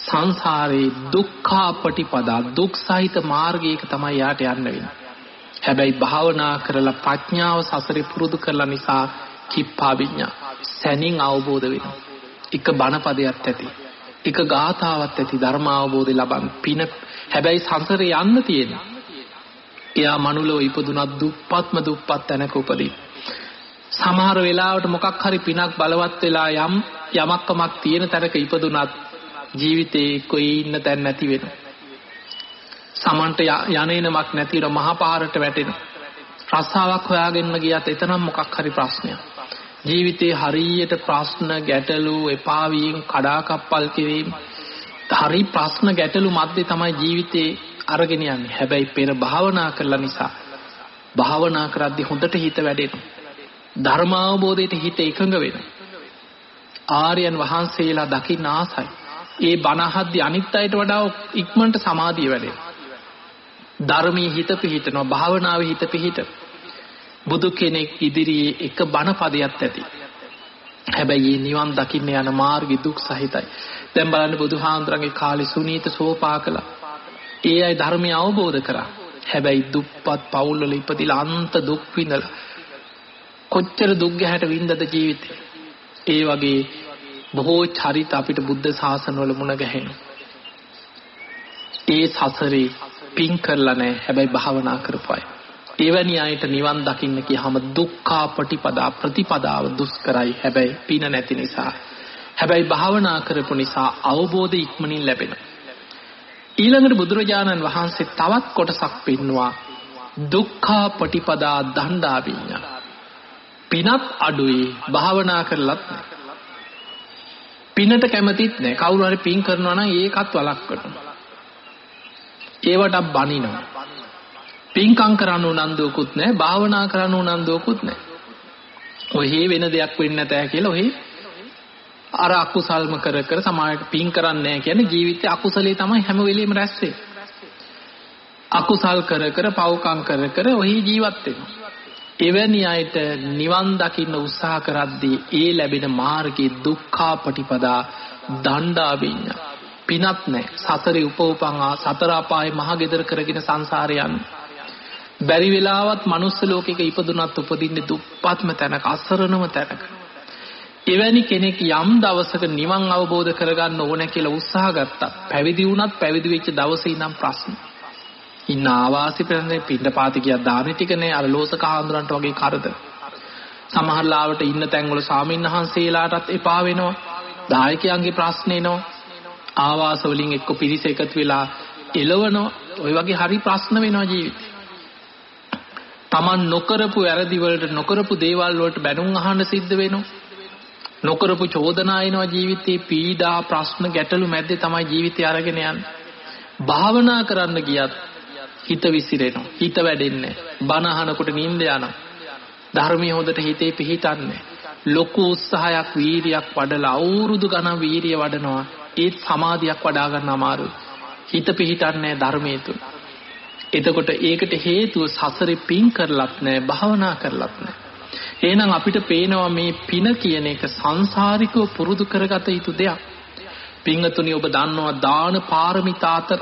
සංසාරේ දුක්ඛාපටිපදා දුක් සහිත මාර්ගයක තමයි යාට යන්න වෙන්නේ. හැබැයි භාවනා කරලා ප්‍රඥාව සසරේ පුරුදු කරලා නිසා කිප්පා විඤ්ඤා සැනින් අවබෝධ වෙනවා. එක බණපදයක් ඇති. එක ගාථාවක් ඇති ධර්ම අවබෝධය ලබන් පින හැබැයි සංසරේ යන්න තියෙන. එයා මනුලෝ ඉපදුනත් දුප්පත්ම දුප්පත් තැනක උපදී. සමහර වෙලාවට මොකක් හරි පිනක් බලවත් වෙලා යම් යමක්කමක් තියෙන තැනක ඉපදුනත් ජීවිතේ කොයි ඉන්න තැන් නැති වෙනවා. සමන්ට යන්නේනමක් නැතිව මහා පාරට වැටෙනවා. රස්සාවක් හොයාගෙන ගියත් එතනම් මොකක් හරි ප්‍රශ්නයක්. ජීවිතේ හරියට ප්‍රශ්න ගැටලු එපා වීම කඩාකප්පල් කිරීම හරි ප්‍රශ්න ගැටලු මැද්දේ තමයි ජීවිතේ අරගෙන යන්නේ. හැබැයි පෙර භාවනා කළා නිසා භාවනා කරද්දී හොඳට හිත වැඩෙනවා. ධර්මාවබෝධයට හිත එකඟ වෙනවා. ආර්යයන් වහන්සේලා දකින්න ආසයි. ඒ බණ අහද්දී අනිත් අයට වඩා ඉක්මනට සමාධිය වැඩෙනවා. ධර්මයේ හිත පිහිටනවා, භාවනාවේ හිත පිහිට. බුදු කෙනෙක් ඉදිරියේ එක බණ පදයක් ඇති. හැබැයි මේ නිවන් දකින්න යන මාර්ගය දුක් සහිතයි. දැන් බලන්න බුදුහාමුදුරන්ගේ කාලේ සුනීත සෝපාකලා. ඒ අය ධර්මය අවබෝධ කරා. හැබැයි දුප්පත් පවුල්වල ඉපදිලා අන්ත දුක් විඳලා කොච්චර දුක් ගැහැට වින්දද ජීවිතේ. ඒ වගේ බොහෝ චරිත අපිට බුද්ධ ශාසනවල මුණ ගැහෙනවා. ඒ සසරේ පින් කරලා නැහැ. හැබැයි භාවනා කරපු අය. එවැනි අයට නිවන් දකින්න කියහම දුක්ඛා ප්‍රතිපදා ප්‍රතිපදාව දුෂ්කරයි. හැබැයි පින නැති නිසා. හැබැයි භාවනා කරපු නිසා අවබෝධ ඉක්මනින් ලැබෙනවා. ඊළඟට බුදුරජාණන් වහන්සේ තවත් කොටසක් පෙන්නවා දුක්ඛා ප්‍රතිපදා දණ්ඩා විඤ්ඤා. පිනත් අඩුයි භාවනා කරලත් පිනට කැමතිත් නෑ. කවුරු හරි පින් කරනවා නම් ඒකත් වළක්වනවා. ඒවට බනිනවා. පින්කම් කරන්න උනන්දුවකුත් නැහැ, භාවනා කරන්න උනන්දුවකුත් නැහැ. ඔහේ වෙන දෙයක් වෙන්නේ නැතෑ කියලා ඔහේ අර අකුසල්ම කර කර සමාජයට පින් කරන්නේ නැහැ කියන්නේ ජීවිතේ අකුසලේ තමයි හැම වෙලෙම රැස් අකුසල් කර කර පව්කම් කර කර ඔහි ජීවත් වෙනවා. එවැනි අයට නිවන් දකින්න උත්සාහ කරද්දී ඒ ලැබෙන මාර්ගයේ දුක්ඛා පටිපදා දණ්ඩා විඤ්ඤා පිනත් නැහැ. සතරේ උපෝපං ආ සතර අපායේ මහ ගෙදර කරගෙන සංසාරේ යන්නේ. බැරි වෙලාවත් manuss ලෝකෙක ඉපදුනත් උපදින්නේ දුප්පත්ම තැනක අසරණම තැනක. එවැනි කෙනෙක් යම් දවසක නිවන් අවබෝධ කරගන්න ඕන කියලා උත්සාහ ගත්තා. පැවිදි වුණත් පැවිදි වෙච්ච දවසේ ඉඳන් ප්‍රශ්න. ඉන්න ආවාසි පෙරනේ පින්නපාති කියා දානෙ ටිකනේ අර ලෝසක හාමුදුරන්ට වගේ කරදර. සමහර ලාවට ඉන්න තැන්වල සාමින්හන්සේලාටත් එපා වෙනවා. දායකයන්ගේ ප්‍රශ්න එනවා. ආවාස වලින් එක්ක පිරිස එකතු වෙලා එළවනවා. ওই වගේ හරි ප්‍රශ්න වෙනවා ජීවිතේ. Taman නොකරපු වැරදි වලට නොකරපු දේවල් වලට බැනුම් අහන්න සිද්ධ වෙනවා. නොකරපු චෝදනා එනවා ජීවිතේ පීඩා ප්‍රශ්න ගැටලු මැද්දේ තමයි ජීවිතය අරගෙන යන්නේ. භාවනා කරන්න ගියත් හිත විසිරෙනවා. හිත වැඩෙන්නේ බණ අහනකොට නිින්ද යනවා. ධර්මයේ හොඳට හිතේ පිහිටන්නේ. ලොකු උත්සාහයක් වීරියක් වඩලා අවුරුදු ගණන් වීරිය වඩනවා. ඒත් සමාධියක් වඩා ගන්න අමාරුයි. හිත පිහිටන්නේ ධර්මයේ තුල. එතකොට ඒකට හේතුව සසරේ පින් කරලත් නැහැ, භාවනා කරලත් නැහැ. එහෙනම් අපිට පේනවා මේ පින කියන එක සංසාරිකව පුරුදු කරගත යුතු දෙයක්. පින්වතුනි ඔබ දන්නවා දාන පාරමිතා අතර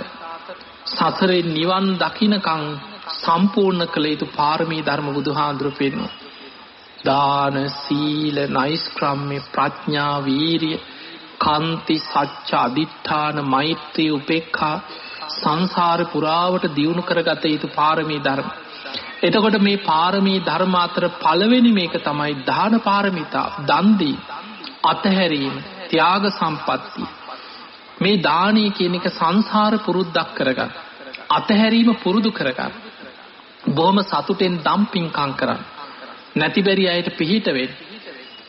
සසරේ නිවන් දකින්නකම් සම්පූර්ණ කළ යුතු පාරමී ධර්ම බුදුහාඳුර පෙන්වනවා. දාන සීල නෛෂ්ක්‍රම්‍ය ප්‍රඥා වීරිය කාන්ති සච්ච අදිඨාන මෛත්‍රී උපේක්ඛා සංසාර පුරාවට දියුණු කරගත යුතු පාරමී ධර්ම. එතකොට මේ පාරමී ධර්ම අතර පළවෙනි මේක තමයි දාන පාරමිතා, දන් දී, අතහැරීම, ත්‍යාග සම්පත්තිය. මේ දානීය කියන එක සංසාර පුරුද්දක් කරගන්න. අතහැරීම පුරුදු කරගන්න. බොහොම සතුටෙන් දම් පින්කම් කරන්න. නැති බැරි අයට පිහිට වෙන්න.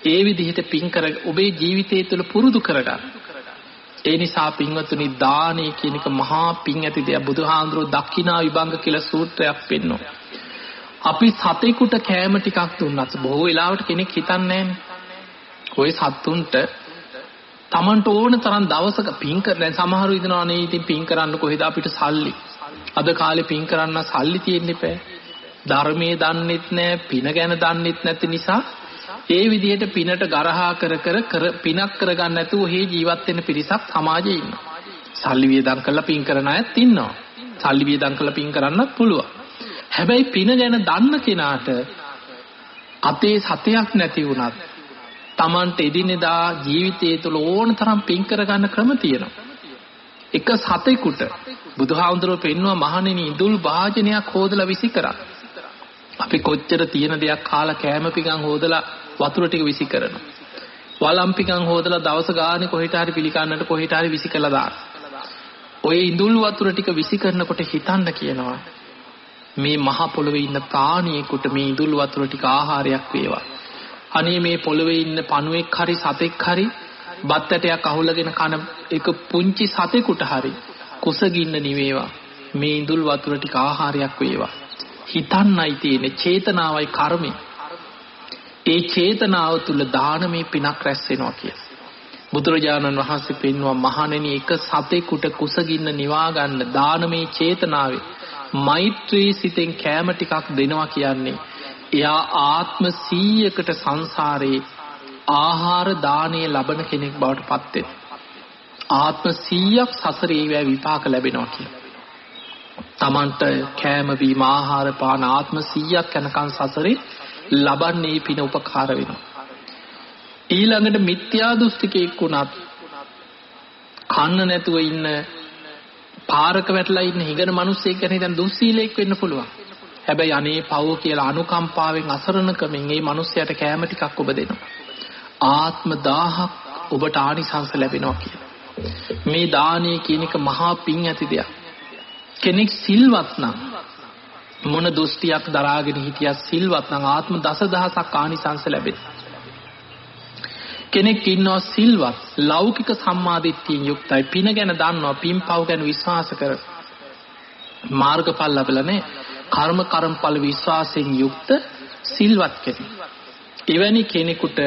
ඒ විදිහට පින් කර ඔබේ ජීවිතය තුළ පුරුදු කරගන්න. ඒ නිසා පින්වතුනි දානය කියන එක මහා පින් ඇති දෙයක්. බුදුහාඳුරෝ දක්ෂිනා විභංග කියලා සූත්‍රයක් පෙන්වනවා. අපි සතෙකුට කෑම ටිකක් දුන්නත් බොහෝ වෙලාවට කෙනෙක් හිතන්නේ ඔය සත්තුන්ට Tamanට ඕන තරම් දවසක පින් කර දැන් සමහරු ඉදනවා නේ ඉතින් පින් කරන්න කොහෙද අපිට සල්ලි. අද කාලේ පින් කරන්න සල්ලි තියෙන්න එපා. ධර්මයේ දන්නෙත් නැහැ, පින ගැන දන්නෙත් නැති නිසා ඒ විදිහට පිනට ගරහා කර කර කර පිනක් කරගන්න නැතුව හේ ජීවත් වෙන පිරිසක් සමාජයේ ඉන්නවා. සල්ලි වියදම් කරලා පින් කරන අයත් ඉන්නවා. සල්ලි වියදම් කරලා පින් කරන්නත් පුළුවන්. හැබැයි පින ගැන දන්න කෙනාට අතේ සතයක් නැති වුණත් Tamante එදිනෙදා ජීවිතයේ තුල ඕන තරම් පින් කරගන්න ක්‍රම තියෙනවා. එක සතෙකුට බුදුහාමුදුරුවෝ පෙන්වුවා මහණෙනි ඉඳුල් වාජනයක් හොදලා විසි කරා. අපි කොච්චර තියෙන දෙයක් කාලා කෑම පිඟන් හොදලා වතුර ටික විසි කරනවා. වලම් පිඟන් හොදලා දවස ගානේ කොහෙට හරි පිළිකන්නට කොහෙට හරි විසි කළා දාන. ඔය ඉඳුල් වතුර ටික විසි කරනකොට හිතන්න කියනවා. මේ මහ පොළවේ ඉන්න ප්‍රාණියෙකුට මේ ඉඳුල් වතුර ටික ආහාරයක් වේවා. අනේ මේ පොළවේ ඉන්න පණුවෙක් හරි සතෙක් හරි බත් ඇටයක් අහුලගෙන කන එක පුංචි සතෙකුට හරි කුසගින්න නිවේවා. මේ ඉඳුල් වතුර ටික ආහාරයක් වේවා. හිතන්නයි තියෙන්නේ චේතනාවයි කර්මය. ඒ චේතනාව තුල දානමේ පිනක් රැස් වෙනවා කියලා. බුදුරජාණන් වහන්සේ පෙන්වුවා මහණෙනි එක සතෙකුට කුසගින්න නිවා ගන්න දානමේ චේතනාවේ මෛත්‍රී සිතෙන් කෑම ටිකක් දෙනවා කියන්නේ එයා ආත්ම 100කට සංසාරේ ආහාර දාණය ලබන කෙනෙක් බවට පත් ආත්ම 100ක් සසරේ වේ විපාක ලැබෙනවා කියලා. Tamanට කෑම බීම ආහාර පාන ආත්ම 100ක් යනකන් සසරේ ලබන්නේ පින උපකාර වෙනවා. ඊළඟට මිත්‍යා දෘෂ්ටිකෙක් වුණත් කන්න නැතුව ඉන්න පාරක වැටලා ඉන්න හිඟන මිනිස්සෙක් ගැන හිතන් දුස්සීලෙක් වෙන්න පුළුවන්. හැබැයි අනේ පව් කියලා අනුකම්පාවෙන් අසරණකමින් මේ මිනිස්සයාට කෑම ටිකක් ඔබ දෙනවා. ආත්ම 1000ක් ඔබට ආනිසංස ලැබෙනවා කියලා. මේ දානීය කියන එක මහා පිං ඇති දෙයක්. කෙනෙක් සිල්වත් නම් මොන දෘෂ්ටියක් දරාගෙන හිටියත් සිල්වත් නම් ආත්ම දසදහසක් ආනිසංස ලැබෙනවා. කෙනෙක් ඉන්නවා සිල්වත් ලෞකික සම්මාදිට්ඨියෙන් යුක්තයි පින ගැන දන්නවා පින් පව් ගැන විශ්වාස කර මාර්ගඵල ලැබලා කර්ම කර්මඵල විශ්වාසයෙන් යුක්ත සිල්වත් කෙනෙක්. එවැනි කෙනෙකුට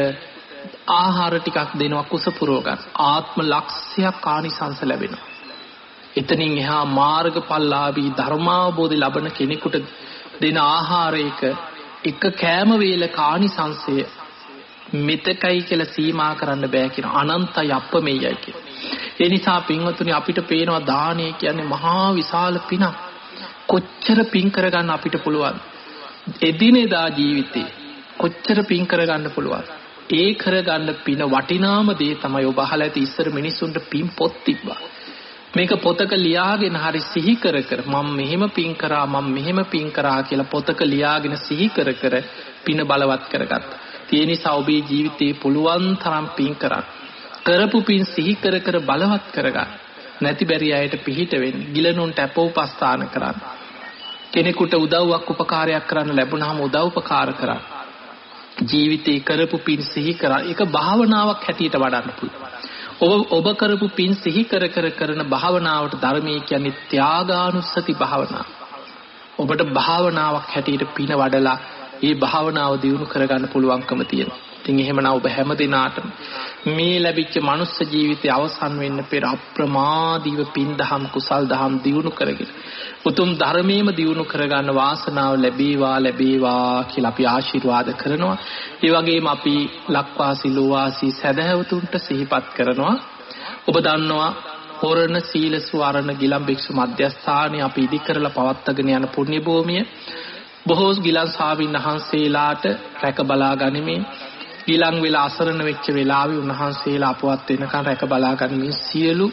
ආහාර ටිකක් දෙනවා කුස පුරව ගන්න. ආත්ම ලක්ෂයක් ආනිසංස ලැබෙනවා. එතනින් එහා මාර්ගඵලලාභී ධර්මාවබෝධය ලබන කෙනෙකුට දෙන ආහාරයක එක කෑම වේල කානිසංශය මෙතකයි කියලා සීමා කරන්න බෑ කියන අනන්තයි අප්පමෙයයි කියන. ඒ නිසා පින්වතුනි අපිට පේනවා දානය කියන්නේ මහා විශාල පිනක්. කොච්චර පින් කරගන්න අපිට පුළුවන්. එදිනෙදා ජීවිතේ කොච්චර පින් කරගන්න පුළුවන්. ඒ කරගන්න පින වටිනාම දේ තමයි ඔබ අහලා ඇති ඉස්සර මිනිස්සුන්ට පින් පොත් තිබ්බා. මේක පොතක ලියාගෙන හරි සිහි කර කර මම මෙහෙම පින් කරා මම මෙහෙම පින් කරා කියලා පොතක ලියාගෙන සිහි කර කර පින බලවත් කරගත්තා. ඒ නිසා ඔබේ ජීවිතේ පුළුවන් තරම් පින් කරන්න. කරපු පින් සිහි කර කර බලවත් කරගන්න. නැති බැරි අයට පිහිට වෙන්න. ගිලනුන්ට අපෝපස්ථාන කරන්න. කෙනෙකුට උදව්වක් උපකාරයක් කරන්න ලැබුණාම උදව් උපකාර කරන්න. ජීවිතේ කරපු පින් සිහි කරා ඒක භාවනාවක් හැටියට වඩන්න පුළුවන්. ඔබ ඔබ කරපු පින් සිහි කර කර කරන භාවනාවට ධර්මයේ කියන්නේ ත්‍යාගානුස්සති භාවනාව. ඔබට භාවනාවක් හැටියට පින වඩලා ඒ භාවනාව දියුණු කරගන්න පුළුවන්කම තියෙනවා. ඉතින් එහෙමනම් ඔබ හැම දිනාටම මේ ලැබිච්ච මනුස්ස ජීවිතය අවසන් වෙන්න පෙර අප්‍රමාදීව පින් දහම් කුසල් දහම් දියුණු කරගෙන උතුම් ධර්මයේම දියුණු කරගන්න වාසනාව ලැබේවා ලැබේවා කියලා අපි ආශිර්වාද කරනවා. ඒ වගේම අපි ලක්වාසී ලෝවාසී සදහැවතුන්ට සිහිපත් කරනවා. ඔබ දන්නවා හොරණ සීල සුවරණ ගිලම් භික්ෂු මධ්‍යස්ථානයේ අපි ඉදි කරලා පවත්වාගෙන යන පුණ්‍ය භූමිය බොහෝ ගිලන් ස්වාමීන් වහන්සේලාට රැක බලා ගනිමින් ඊළඟ වෙලා අසරණ වෙච්ච වෙලාවේ උන්වහන්සේලා අපවත් වෙනකන් රැක බලා ගනිමින් සියලු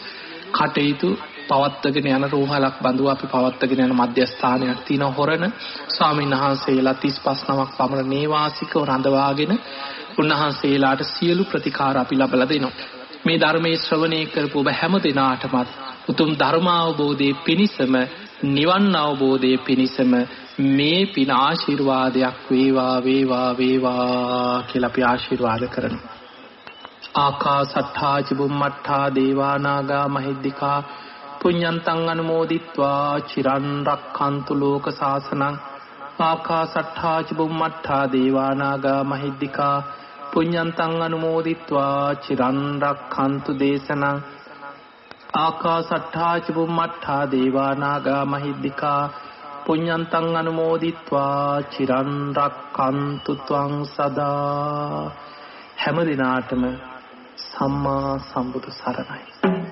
කටයුතු පවත්වගෙන යන රෝහලක් බඳුව අපි පවත්වගෙන යන මධ්‍යස්ථානයක් තියෙන හොරණ ස්වාමීන් වහන්සේලා 35 නමක් පමණ නේවාසිකව රඳවාගෙන උන්වහන්සේලාට සියලු ප්‍රතිකාර අපි ලබලා දෙනවා. මේ ධර්මයේ ශ්‍රවණය කරපු ඔබ හැම දිනාටමත් උතුම් ධර්මාවබෝධයේ පිණිසම නිවන් අවබෝධයේ පිණිසම මේ පින ආශිර්වාදයක් වේවා වේවා වේවා කියලා අපි ආශිර්වාද කරනවා. ආකාසත්තා චුම්මත්තා දේවානාගා මහිද්దికා පුඤ්ඤන්තං අනුමෝදිත්වා චිරන් රක්ඛන්තු ලෝක සාසනං ආකාසට්ඨා චුම්මත්තා දේවානාගා මහිද්దికා පුඤ්ඤන්තං අනුමෝදිත්වා චිරන් රක්ඛන්තු දේශනං ආකාසට්ඨා චුම්මත්තා දේවානාගා මහිද්దికා පුඤ්ඤන්තං අනුමෝදිත්වා චිරන් රක්칸තු ත්වං සදා. හැම දිනාටම සම්මා සම්බුදු සරණයි.